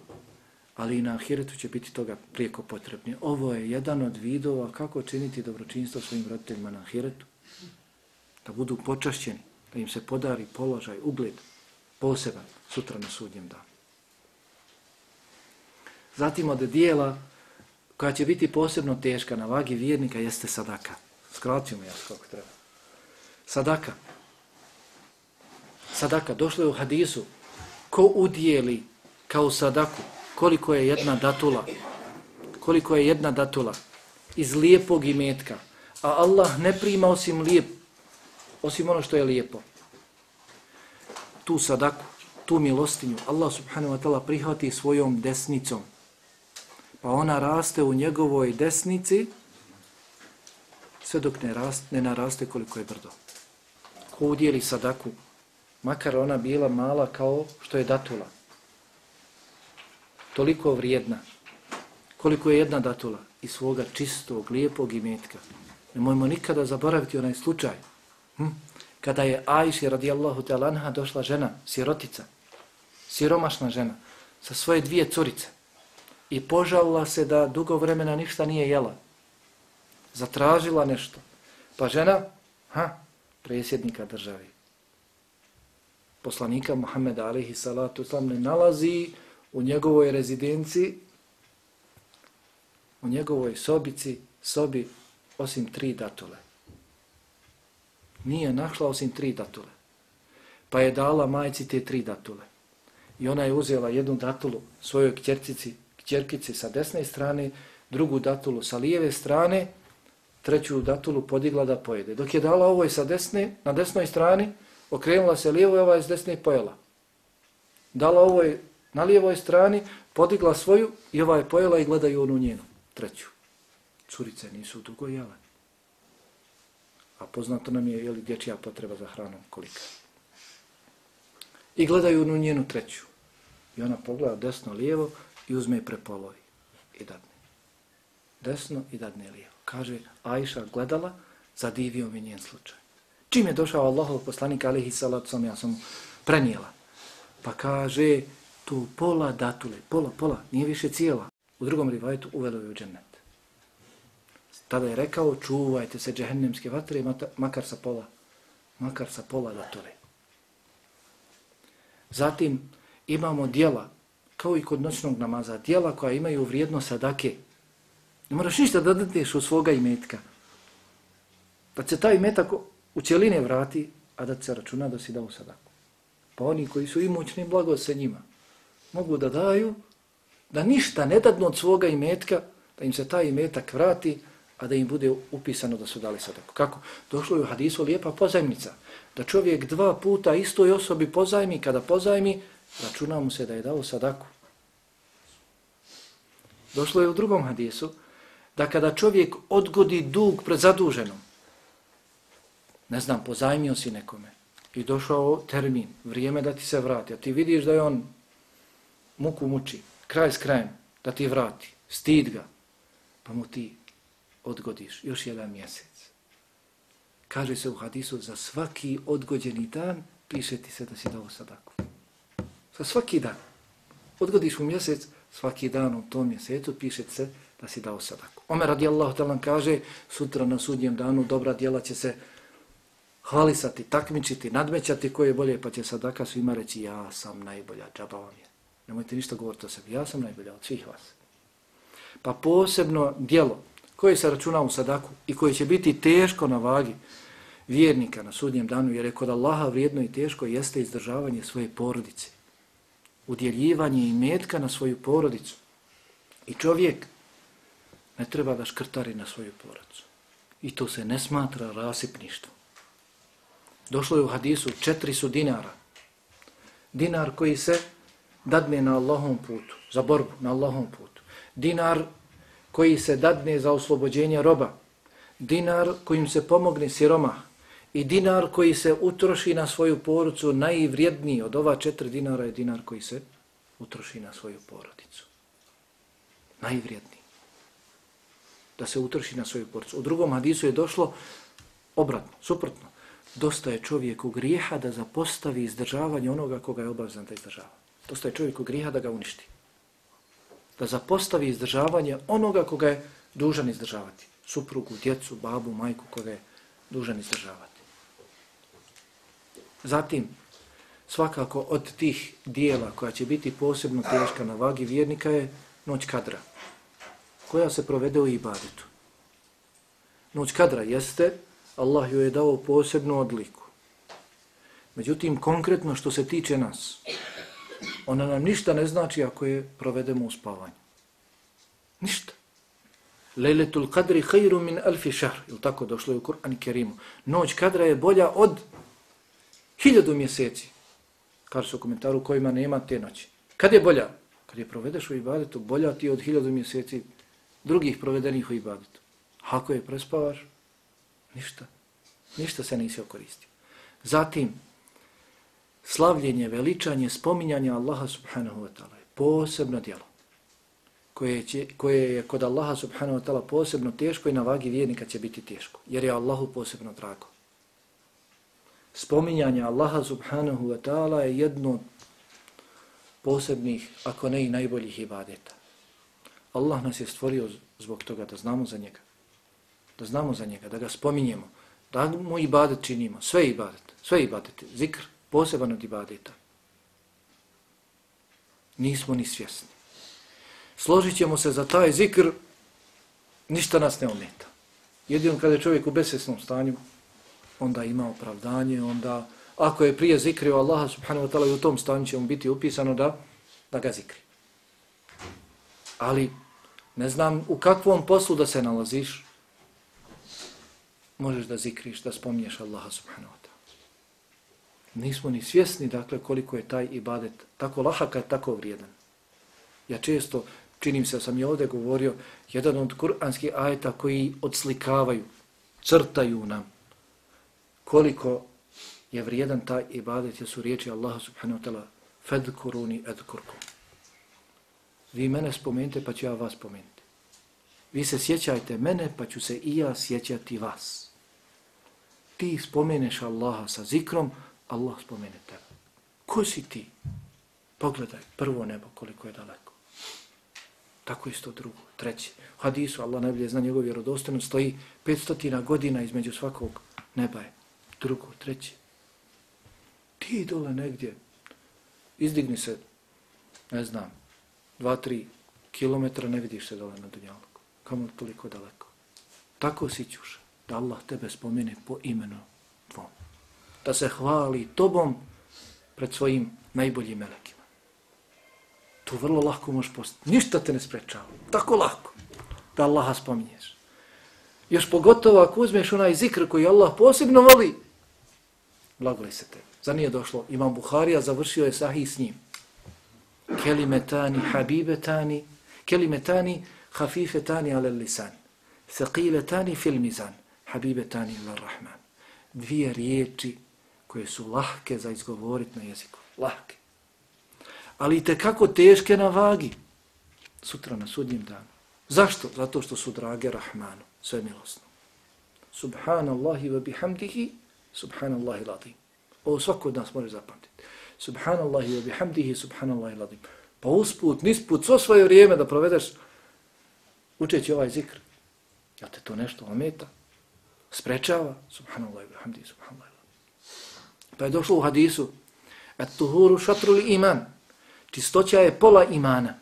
ali i na Ahiretu će biti toga prijeko potrebnije. Ovo je jedan od vidova kako činiti dobročinstvo svojim roditeljima na Ahiretu. Da budu počašćeni, da im se podari položaj, ugled, poseban sutra na sudnjem danu. Zatim od dijela koja će biti posebno teška na vagi vjernika jeste sadaka. Skratimo ja kako treba. Sadaka. Sadaka. Došlo je u hadisu. Ko udijeli kao sadaku koliko je jedna datula, koliko je jedna datula iz lijepog imetka, a Allah ne prima osim lijep, osim ono što je lijepo. Tu sadaku, tu milostinju, Allah subhanahu wa ta'ala prihvati svojom desnicom, pa ona raste u njegovoj desnici, sve dok ne, rast, ne naraste koliko je brdo. Ko udjeli sadaku, makar ona bila mala kao što je datula, toliko vrijedna, koliko je jedna datula i svoga čistog, lijepog imetka. Ne mojmo nikada zaboraviti onaj slučaj. Hm? Kada je Ajši radijallahu talanha došla žena, sirotica, siromašna žena, sa svoje dvije curice i požalila se da dugo vremena ništa nije jela. Zatražila nešto. Pa žena, ha, presjednika države. poslanika Muhammeda alihi salatu islam ne nalazi u njegovoj rezidenciji, u njegovoj sobici, sobi, osim tri datule. Nije našla osim tri datule. Pa je dala majci te tri datule. I ona je uzela jednu datulu svojoj kćercici, kćerkici sa desne strane, drugu datulu sa lijeve strane, treću datulu podigla da pojede. Dok je dala ovoj sa desne, na desnoj strani, okrenula se lijevo i ova je s desne pojela. Dala ovoj na lijevoj strani, podigla svoju i ova je pojela i gledaju onu njenu, treću. Curice nisu dugo jele. A poznato nam je je li dječja potreba za hranom kolika. I gledaju onu njenu treću. I ona pogleda desno lijevo i uzme i prepolovi. I dadne. Desno i dadne lijevo. Kaže, Ajša gledala, zadivio mi njen slučaj. Čim je došao Allahov poslanik alihi salacom, ja sam prenijela. Pa kaže, tu pola datule, pola, pola, nije više cijela. U drugom rivajetu uvelo je u džennet. Tada je rekao, čuvajte se džehennemske vatre, makar sa pola, makar sa pola datule. Zatim imamo dijela, kao i kod noćnog namaza, dijela koja imaju vrijednost sadake. Ne moraš ništa da dadneš od svoga imetka. Da se taj imetak u cijeline vrati, a da se računa da si dao sadaku. Pa oni koji su imućni, blago se njima mogu da daju, da ništa ne dadnu od svoga imetka, da im se taj imetak vrati, a da im bude upisano da su dali sadaku. Kako? Došlo je u hadisu lijepa pozajmnica. Da čovjek dva puta istoj osobi pozajmi, kada pozajmi, računa mu se da je dao sadaku. Došlo je u drugom hadisu da kada čovjek odgodi dug pred zaduženom, ne znam, pozajmio si nekome i došao termin, vrijeme da ti se vrati, a ti vidiš da je on muku muči, kraj s krajem, da ti vrati, stid ga, pa mu ti odgodiš još jedan mjesec. Kaže se u hadisu, za svaki odgođeni dan piše ti se da si dao sadaku. Za svaki dan. Odgodiš u mjesec, svaki dan u tom mjesecu piše se da si dao sadaku. Omer radijallahu talan kaže, sutra na sudnjem danu dobra djela će se hvalisati, takmičiti, nadmećati koje je bolje, pa će sadaka svima reći, ja sam najbolja, džaba vam je. Nemojte ništa govoriti o sebi. Ja sam najbolja od svih vas. Pa posebno djelo koje se računa u sadaku i koje će biti teško na vagi, vjernika na sudnjem danu, jer je kod Allaha vrijedno i teško, jeste izdržavanje svoje porodice. Udjeljivanje i metka na svoju porodicu. I čovjek ne treba da škrtari na svoju porodicu. I to se ne smatra rasipništvom. Došlo je u hadisu, četiri su dinara. Dinar koji se dadne na Allahom putu, za borbu na Allahom putu. Dinar koji se dadne za oslobođenje roba. Dinar kojim se pomogne siroma. I dinar koji se utroši na svoju porodcu, najvrijedniji od ova četiri dinara je dinar koji se utroši na svoju porodicu. Najvrijedniji. Da se utrši na svoju porcu. U drugom hadisu je došlo obratno, suprotno. Dosta je čovjeku grijeha da zapostavi izdržavanje onoga koga je obavezan da izdržava. Dosta je čovjeku grijeha da ga uništi. Da zapostavi izdržavanje onoga koga je dužan izdržavati. Suprugu, djecu, babu, majku koga je dužan izdržavati. Zatim, svakako od tih dijela koja će biti posebno teška na vagi vjernika je noć kadra, koja se provede u ibadetu. Noć kadra jeste, Allah joj je dao posebnu odliku. Međutim, konkretno što se tiče nas, ona nam ništa ne znači ako je provedemo u spavanju. Ništa. Lejletul kadri hajru min alfi šahr. Ili tako došlo je u Kur'an Kerimu. Noć kadra je bolja od hiljadu mjeseci. Kar su komentaru kojima nema te noći. Kad je bolja? Kad je provedeš u ibadetu, bolja ti od hiljadu mjeseci drugih provedenih u ibadetu. Ako je prespavaš, ništa. Ništa se nisi okoristio. Zatim, slavljenje, veličanje, spominjanje Allaha subhanahu wa ta'ala je posebno djelo koje, će, koje je kod Allaha subhanahu wa ta'ala posebno teško i na vagi vjernika će biti teško, jer je Allahu posebno drago. Spominjanje Allaha subhanahu wa ta'ala je jedno posebnih, ako ne i najboljih ibadeta. Allah nas je stvorio zbog toga da znamo za njega. Da znamo za njega, da ga spominjemo, da mu ibadet činimo, sve ibadet, sve ibadet, zikr, poseban od ibadeta. Nismo ni svjesni. Složit ćemo se za taj zikr, ništa nas ne ometa. Jedino kada je čovjek u besesnom stanju, onda ima opravdanje, onda ako je prije zikrio Allaha subhanahu wa ta'ala i u tom stanju će mu biti upisano da, da ga zikri. Ali ne znam u kakvom poslu da se nalaziš, možeš da zikriš, da spominješ Allaha subhanahu wa ta'ala. Nismo ni svjesni dakle koliko je taj ibadet tako lahaka, tako vrijedan. Ja često, činim se, sam je ovdje govorio, jedan od kuranskih ajeta koji odslikavaju, crtaju nam koliko je vrijedan taj ibadet, jer su riječi Allaha subhanahu wa ta'ala fadkuruni edkurkum. Vi mene spomenite, pa ću ja vas spomenuti. Vi se sjećajte mene, pa ću se i ja sjećati vas. Ti spomeneš Allaha sa zikrom, Allah spomene tebe. Ko si ti? Pogledaj prvo nebo koliko je daleko. Tako isto drugo, treće. U hadisu Allah najbolje zna njegov vjerodostojnost, stoji 500 godina između svakog neba je drugo, treće. Ti dole negdje, izdigni se, ne znam, dva, tri kilometra, ne vidiš se dole na Dunjalku. Kamo toliko daleko. Tako si ćuš da Allah tebe spomene po imenu tvom. Da se hvali tobom pred svojim najboljim melekima. To vrlo lako možeš postati. Ništa te ne sprečava. Tako lako da Allaha spominješ. Još pogotovo ako uzmeš onaj zikr koji Allah posebno voli, blagoli se te. Za nije došlo. Imam Buharija završio je sahih s njim. Kelimetani habibetani, kelimetani hafifetani ale lisan, thaqiletani fil mizan, habibetani ila rahman. Dvije riječi koje su lahke za izgovoriti na jeziku. Lahke. Ali i kako teške na vagi. Sutra na sudnjem danu. Zašto? Zato što su drage Rahmanu, sve milosno. Subhanallahi wa bihamdihi Subhanallahi ladim. Ovo svako od nas može zapamtiti. Subhanallahi wa bihamdihi, subhanallahi ladim. Pa usput, nisput, svo svoje vrijeme da provedeš učeći ovaj zikr. Ja te to nešto ometa? Sprečava? Subhanallahi wa bihamdihi, subhanallahi ladim. Pa je došlo u hadisu at tuhuru šatru iman. Čistoća je pola imana.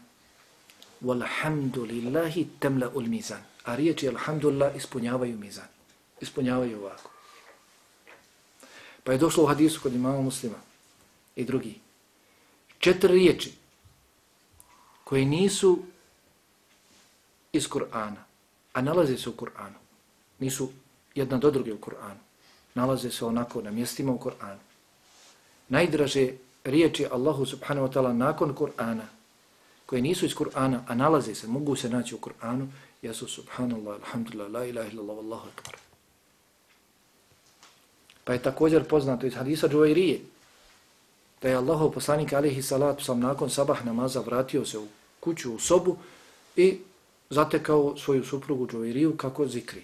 Walhamdulillahi temla ul mizan. A riječi alhamdulillah ispunjavaju mizan. Ispunjavaju ovako Pa je došlo u hadisu kod imama muslima i drugi. Četiri riječi koje nisu iz Kur'ana, a nalaze se u Kur'anu. Nisu jedna do druge u Kur'anu. Nalaze se onako na mjestima u Kur'anu. Najdraže riječi Allahu subhanahu wa ta'ala nakon Kur'ana, koje nisu iz Kur'ana, a nalaze se, mogu se naći u Kur'anu, jesu subhanallah, alhamdulillah, la ilaha illallah, wallahu akbar. Pa je također poznato iz hadisa Džuvairije, da je Allahov poslanik alihi salatu sam nakon sabah namaza vratio se u kuću, u sobu i zatekao svoju suprugu Džoviriju kako zikri.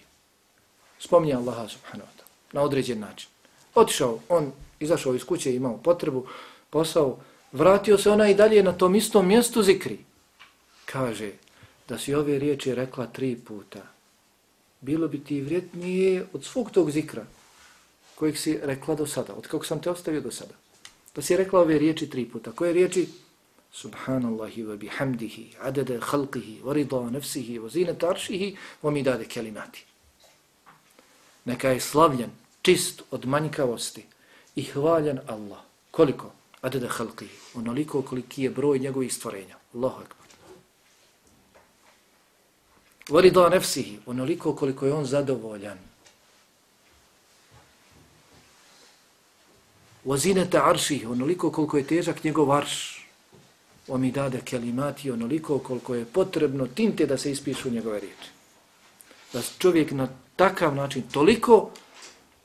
Spominje Allaha subhanahu wa ta'ala na određen način. Otišao, on izašao iz kuće, imao potrebu, posao, vratio se ona i dalje na tom istom mjestu zikri. Kaže, da si ove riječi rekla tri puta, bilo bi ti vrijednije od svog tog zikra kojeg si rekla do sada, od kako sam te ostavio do sada. Da si rekla ove riječi tri puta. Koje riječi? Subhanallahi wa bihamdihi, adada khalqihi, wa rida nafsihi, wa zinata aršihi, wa midade kelimati. Neka je slavljen, čist od manjkavosti i hvaljen Allah. Koliko? Adada khalqihi, onoliko koliki je broj njegovih stvorenja. Allahu akbar. Wa rida nefsihi, onoliko koliko je on zadovoljan. Wazinete arših, onoliko koliko je težak njegov arš. O mi dade kelimati, onoliko koliko je potrebno tinte da se ispišu njegove riječi. Da čovjek na takav način toliko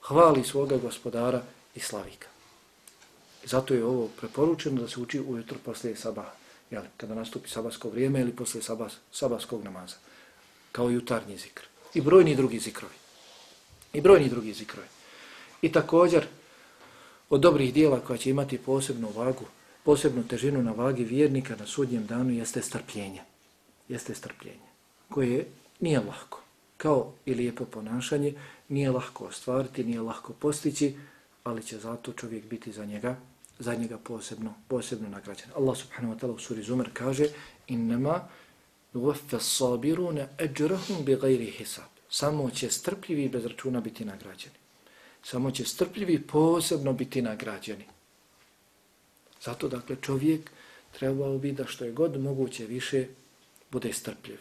hvali svoga gospodara i slavika. Zato je ovo preporučeno da se uči ujutro poslije sabaha. Jel, kada nastupi sabasko vrijeme ili poslije sabas, sabaskog namaza kao jutarnji zikr. I brojni drugi zikrovi. I brojni drugi zikrovi. I također, od dobrih dijela koja će imati posebnu vagu, posebnu težinu na vagi vjernika na sudnjem danu jeste strpljenje. Jeste strpljenje. Koje nije lahko. Kao i lijepo ponašanje, nije lahko ostvariti, nije lahko postići, ali će zato čovjek biti za njega za njega posebno, posebno nagrađen. Allah subhanahu wa ta'ala u suri Zumer kaže innama Uvefe sabirune eđrahum bi gajri hisab. Samo će strpljivi bez računa biti nagrađeni. Samo će strpljivi posebno biti nagrađeni. Zato, dakle, čovjek trebao bi da što je god moguće više bude strpljiv.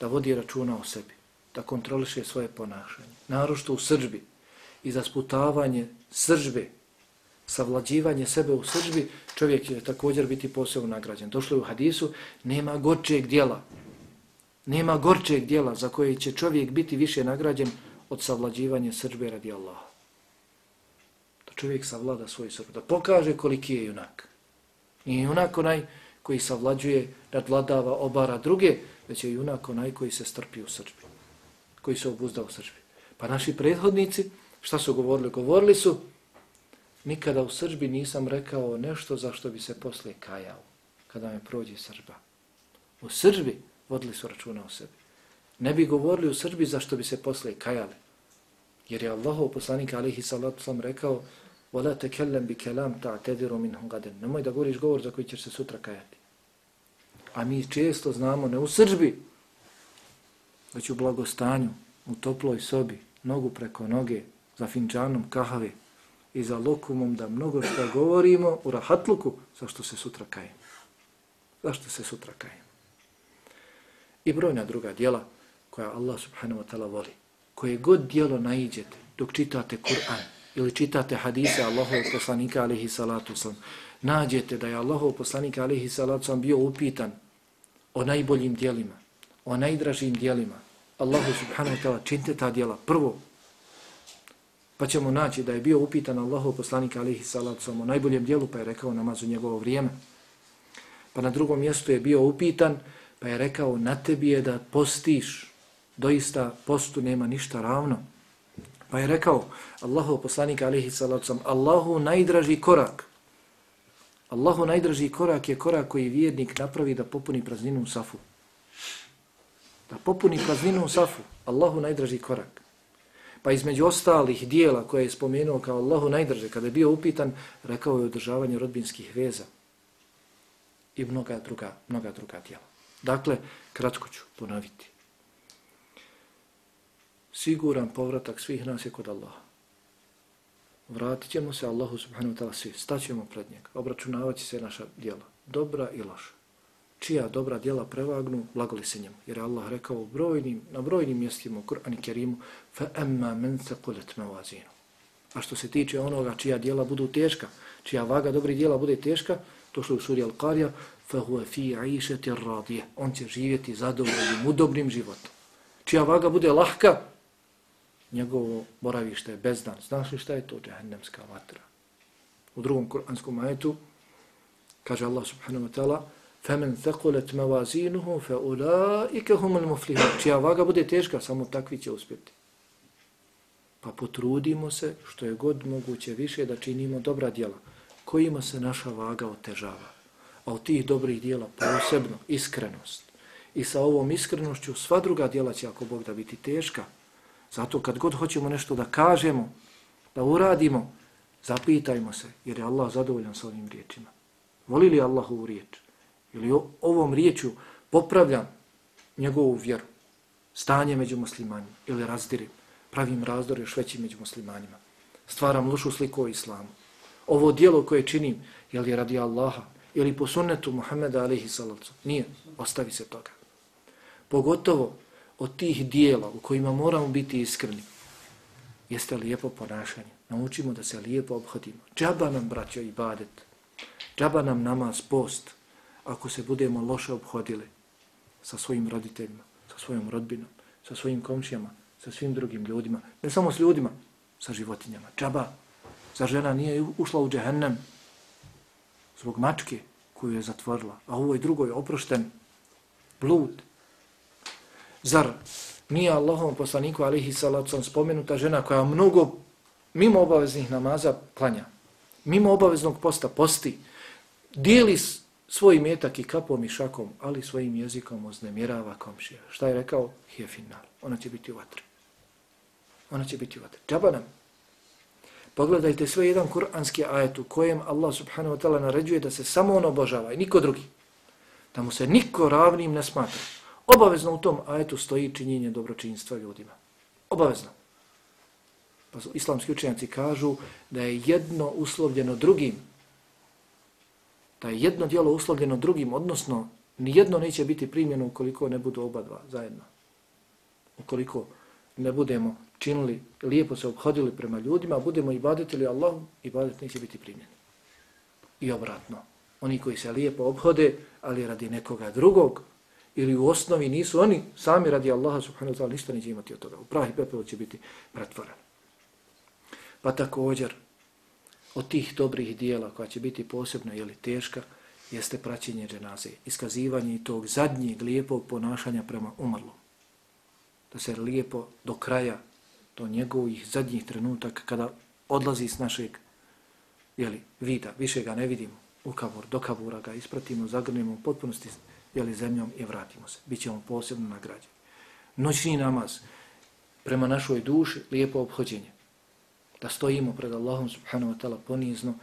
Da vodi računa o sebi. Da kontroliše svoje ponašanje. Narošto u sržbi i za sputavanje sržbe savlađivanje sebe u sržbi, čovjek će također biti posebno nagrađen. Došlo je u hadisu, nema gorčeg dijela. Nema gorčeg dijela za koje će čovjek biti više nagrađen od savlađivanja sržbe radi Allaha. Da čovjek savlada svoj sržbu, da pokaže koliki je junak. Nije junak onaj koji savlađuje, nadvladava, obara druge, već je junak onaj koji se strpi u sržbi. Koji se obuzda u sržbi. Pa naši prethodnici, šta su govorili? Govorili su, Nikada u sržbi nisam rekao nešto za što bi se posle kajao, kada me prođe sržba. U sržbi vodili su računa o sebi. Ne bi govorili u sržbi za što bi se posle kajali. Jer je Allah u poslanika alihi salatu sam rekao وَلَا تَكَلَّمْ بِكَلَامْ تَعْتَدِرُ مِنْهُ غَدَنْ Nemoj da govoriš govor za koji ćeš se sutra kajati. A mi često znamo ne u sržbi, već u blagostanju, u toploj sobi, nogu preko noge, za finčanom kahave, i za lokumom da mnogo što govorimo u rahatluku, zašto se sutra kajem? Zašto se sutra kajem? I brojna druga dijela koja Allah subhanahu wa ta'ala voli. Koje god dijelo naiđete dok čitate Kur'an ili čitate hadise Allahov poslanika alihi salatu sam, nađete da je Allahov poslanika alihi salatu sam bio upitan o najboljim dijelima, o najdražim dijelima. Allahu subhanahu wa ta'ala činite ta dijela prvo Pa ćemo naći da je bio upitan Allahov poslanik alihi salatu o najboljem dijelu, pa je rekao namazu njegovo vrijeme. Pa na drugom mjestu je bio upitan, pa je rekao na tebi je da postiš, doista postu nema ništa ravno. Pa je rekao Allahu poslanik alihi salacom, Allahu najdraži korak, Allahu najdraži korak je korak koji vjernik napravi da popuni prazninu u safu. Da popuni prazninu u safu, Allahu najdraži korak. Pa između ostalih dijela koje je spomenuo kao Allahu najdraže, kada je bio upitan, rekao je održavanje rodbinskih veza i mnoga druga, mnoga druga dijela. Dakle, kratko ću ponoviti Siguran povratak svih nas je kod Allaha. vratit ćemo se Allahu subhanahu wa ta'ala svi, staćemo pred njega, obračunavat se naša djela, dobra i loša. Čija dobra djela prevagnu, blagoli se njemu. Jer Allah rekao u brojnim, na brojnim mjestima u Kur'an i Kerimu فَأَمَّا مَنْ ثَقُلَتْ مَوَازِينُ A što se tiče onoga čija djela budu teška, čija vaga dobri djela bude teška, to što je u suri Al-Qarija, فَهُوَ فِي عَيْشَةِ الرَّادِيَ On će živjeti zadovoljnim, udobnim životom. Čija vaga bude lahka, njegovo boravište je bezdan. Znaš li šta je to džahennemska vatra? U drugom kuranskom ajetu kaže Allah subhanahu wa ta'ala فَمَنْ ثَقُلَتْ مَوَازِينُهُ فَأُولَٰئِكَ هُمُ الْمُفْلِهُ Čija vaga bude teška, samo takvi će uspjeti. Pa potrudimo se što je god moguće više da činimo dobra djela kojima se naša vaga otežava. A od tih dobrih djela posebno iskrenost. I sa ovom iskrenošću sva druga djela će ako Bog da biti teška. Zato kad god hoćemo nešto da kažemo, da uradimo, zapitajmo se, jer je Allah zadovoljan sa ovim riječima. Voli li Allah ovu riječ? Ili ovom riječu popravljam njegovu vjeru, stanje među muslimanima, ili razdirim, pravim razdor još veći među muslimanima, stvaram lošu sliku o islamu. Ovo dijelo koje činim, je li radi Allaha, ili po sunnetu Muhammeda alihi salacu? Nije, ostavi se toga. Pogotovo od tih dijela u kojima moramo biti iskreni, jeste lijepo ponašanje. Naučimo da se lijepo obhodimo. Džaba nam, braćo, i badet. Džaba nam namaz, post, ako se budemo loše obhodili sa svojim roditeljima, sa svojom rodbinom, sa svojim komšijama, sa svim drugim ljudima, ne samo s ljudima, sa životinjama. Džaba, za žena nije ušla u džehennem zbog mačke koju je zatvorila, a ovoj drugoj oprošten blud, Zar nije Allahom poslaniku alihi salacom spomenuta žena koja mnogo mimo obaveznih namaza klanja, mimo obaveznog posta posti, dijeli svoj metak i kapom i šakom, ali svojim jezikom oznemjerava komšija. Šta je rekao? Je final. Ona će biti u vatri. Ona će biti u vatri. Džaba nam. Pogledajte sve jedan kuranski ajet u kojem Allah subhanahu wa ta'ala naređuje da se samo on obožava i niko drugi. Da mu se niko ravnim ne smatra. Obavezno u tom ajetu stoji činjenje dobročinstva ljudima. Obavezno. Pa islamski učenjaci kažu da je jedno uslovljeno drugim. Da je jedno dijelo uslovljeno drugim, odnosno nijedno neće biti primjeno ukoliko ne budu oba dva zajedno. Ukoliko ne budemo činili, lijepo se obhodili prema ljudima, budemo i badetili Allahu, i badet neće biti primjen. I obratno. Oni koji se lijepo obhode, ali radi nekoga drugog, ili u osnovi nisu oni sami radi Allaha subhanahu wa ta'ala ništa neće imati od toga. U prahi pepeo će biti pretvoren. Pa također, od tih dobrih dijela koja će biti posebno ili teška, jeste praćenje dženaze, iskazivanje tog zadnjeg lijepog ponašanja prema umrlom. Da se lijepo do kraja, do njegovih zadnjih trenutaka, kada odlazi s našeg jeli, vida, više ga ne vidimo, u kabur, do kabura ga ispratimo, zagrnemo u potpunosti jeli, zemljom i vratimo se. Bićemo posebno nagrađeni. Noćni namaz prema našoj duši, lijepo obhođenje. Da stojimo pred Allahom subhanahu wa ta'ala ponizno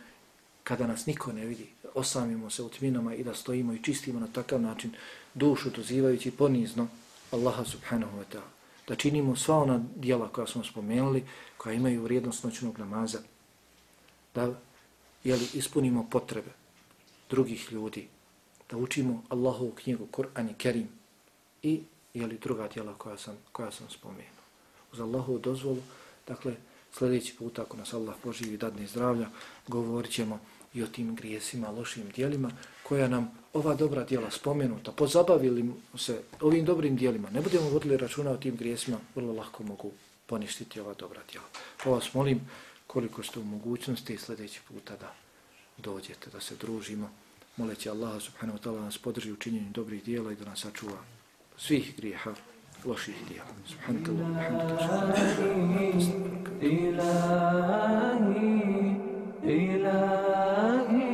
kada nas niko ne vidi. Osamimo se u tminama i da stojimo i čistimo na takav način dušu dozivajući ponizno Allaha subhanahu wa ta'ala. Da činimo sva ona dijela koja smo spomenuli, koja imaju vrijednost noćnog namaza. Da jeli, ispunimo potrebe drugih ljudi, da učimo Allahovu knjigu, Kur'an i Kerim i je li druga tijela koja sam, koja sam spomenuo. Uz Allahovu dozvolu, dakle, sljedeći put, ako nas Allah poživi dadne zdravlja, govorit ćemo i o tim grijesima, lošim dijelima, koja nam ova dobra dijela spomenuta, pozabavili se ovim dobrim dijelima, ne budemo vodili računa o tim grijesima, vrlo lahko mogu poništiti ova dobra dijela. Pa vas molim, koliko ste u mogućnosti sljedeći puta da dođete, da se družimo, moleći Allaha subhanahu wa ta'ala nas podrži u činjenju dobrih dijela i da nas sačuva svih grijeha, loših dijela. Subhanahu wa ta'ala, ilahi, ilahi, ilahi, ilahi,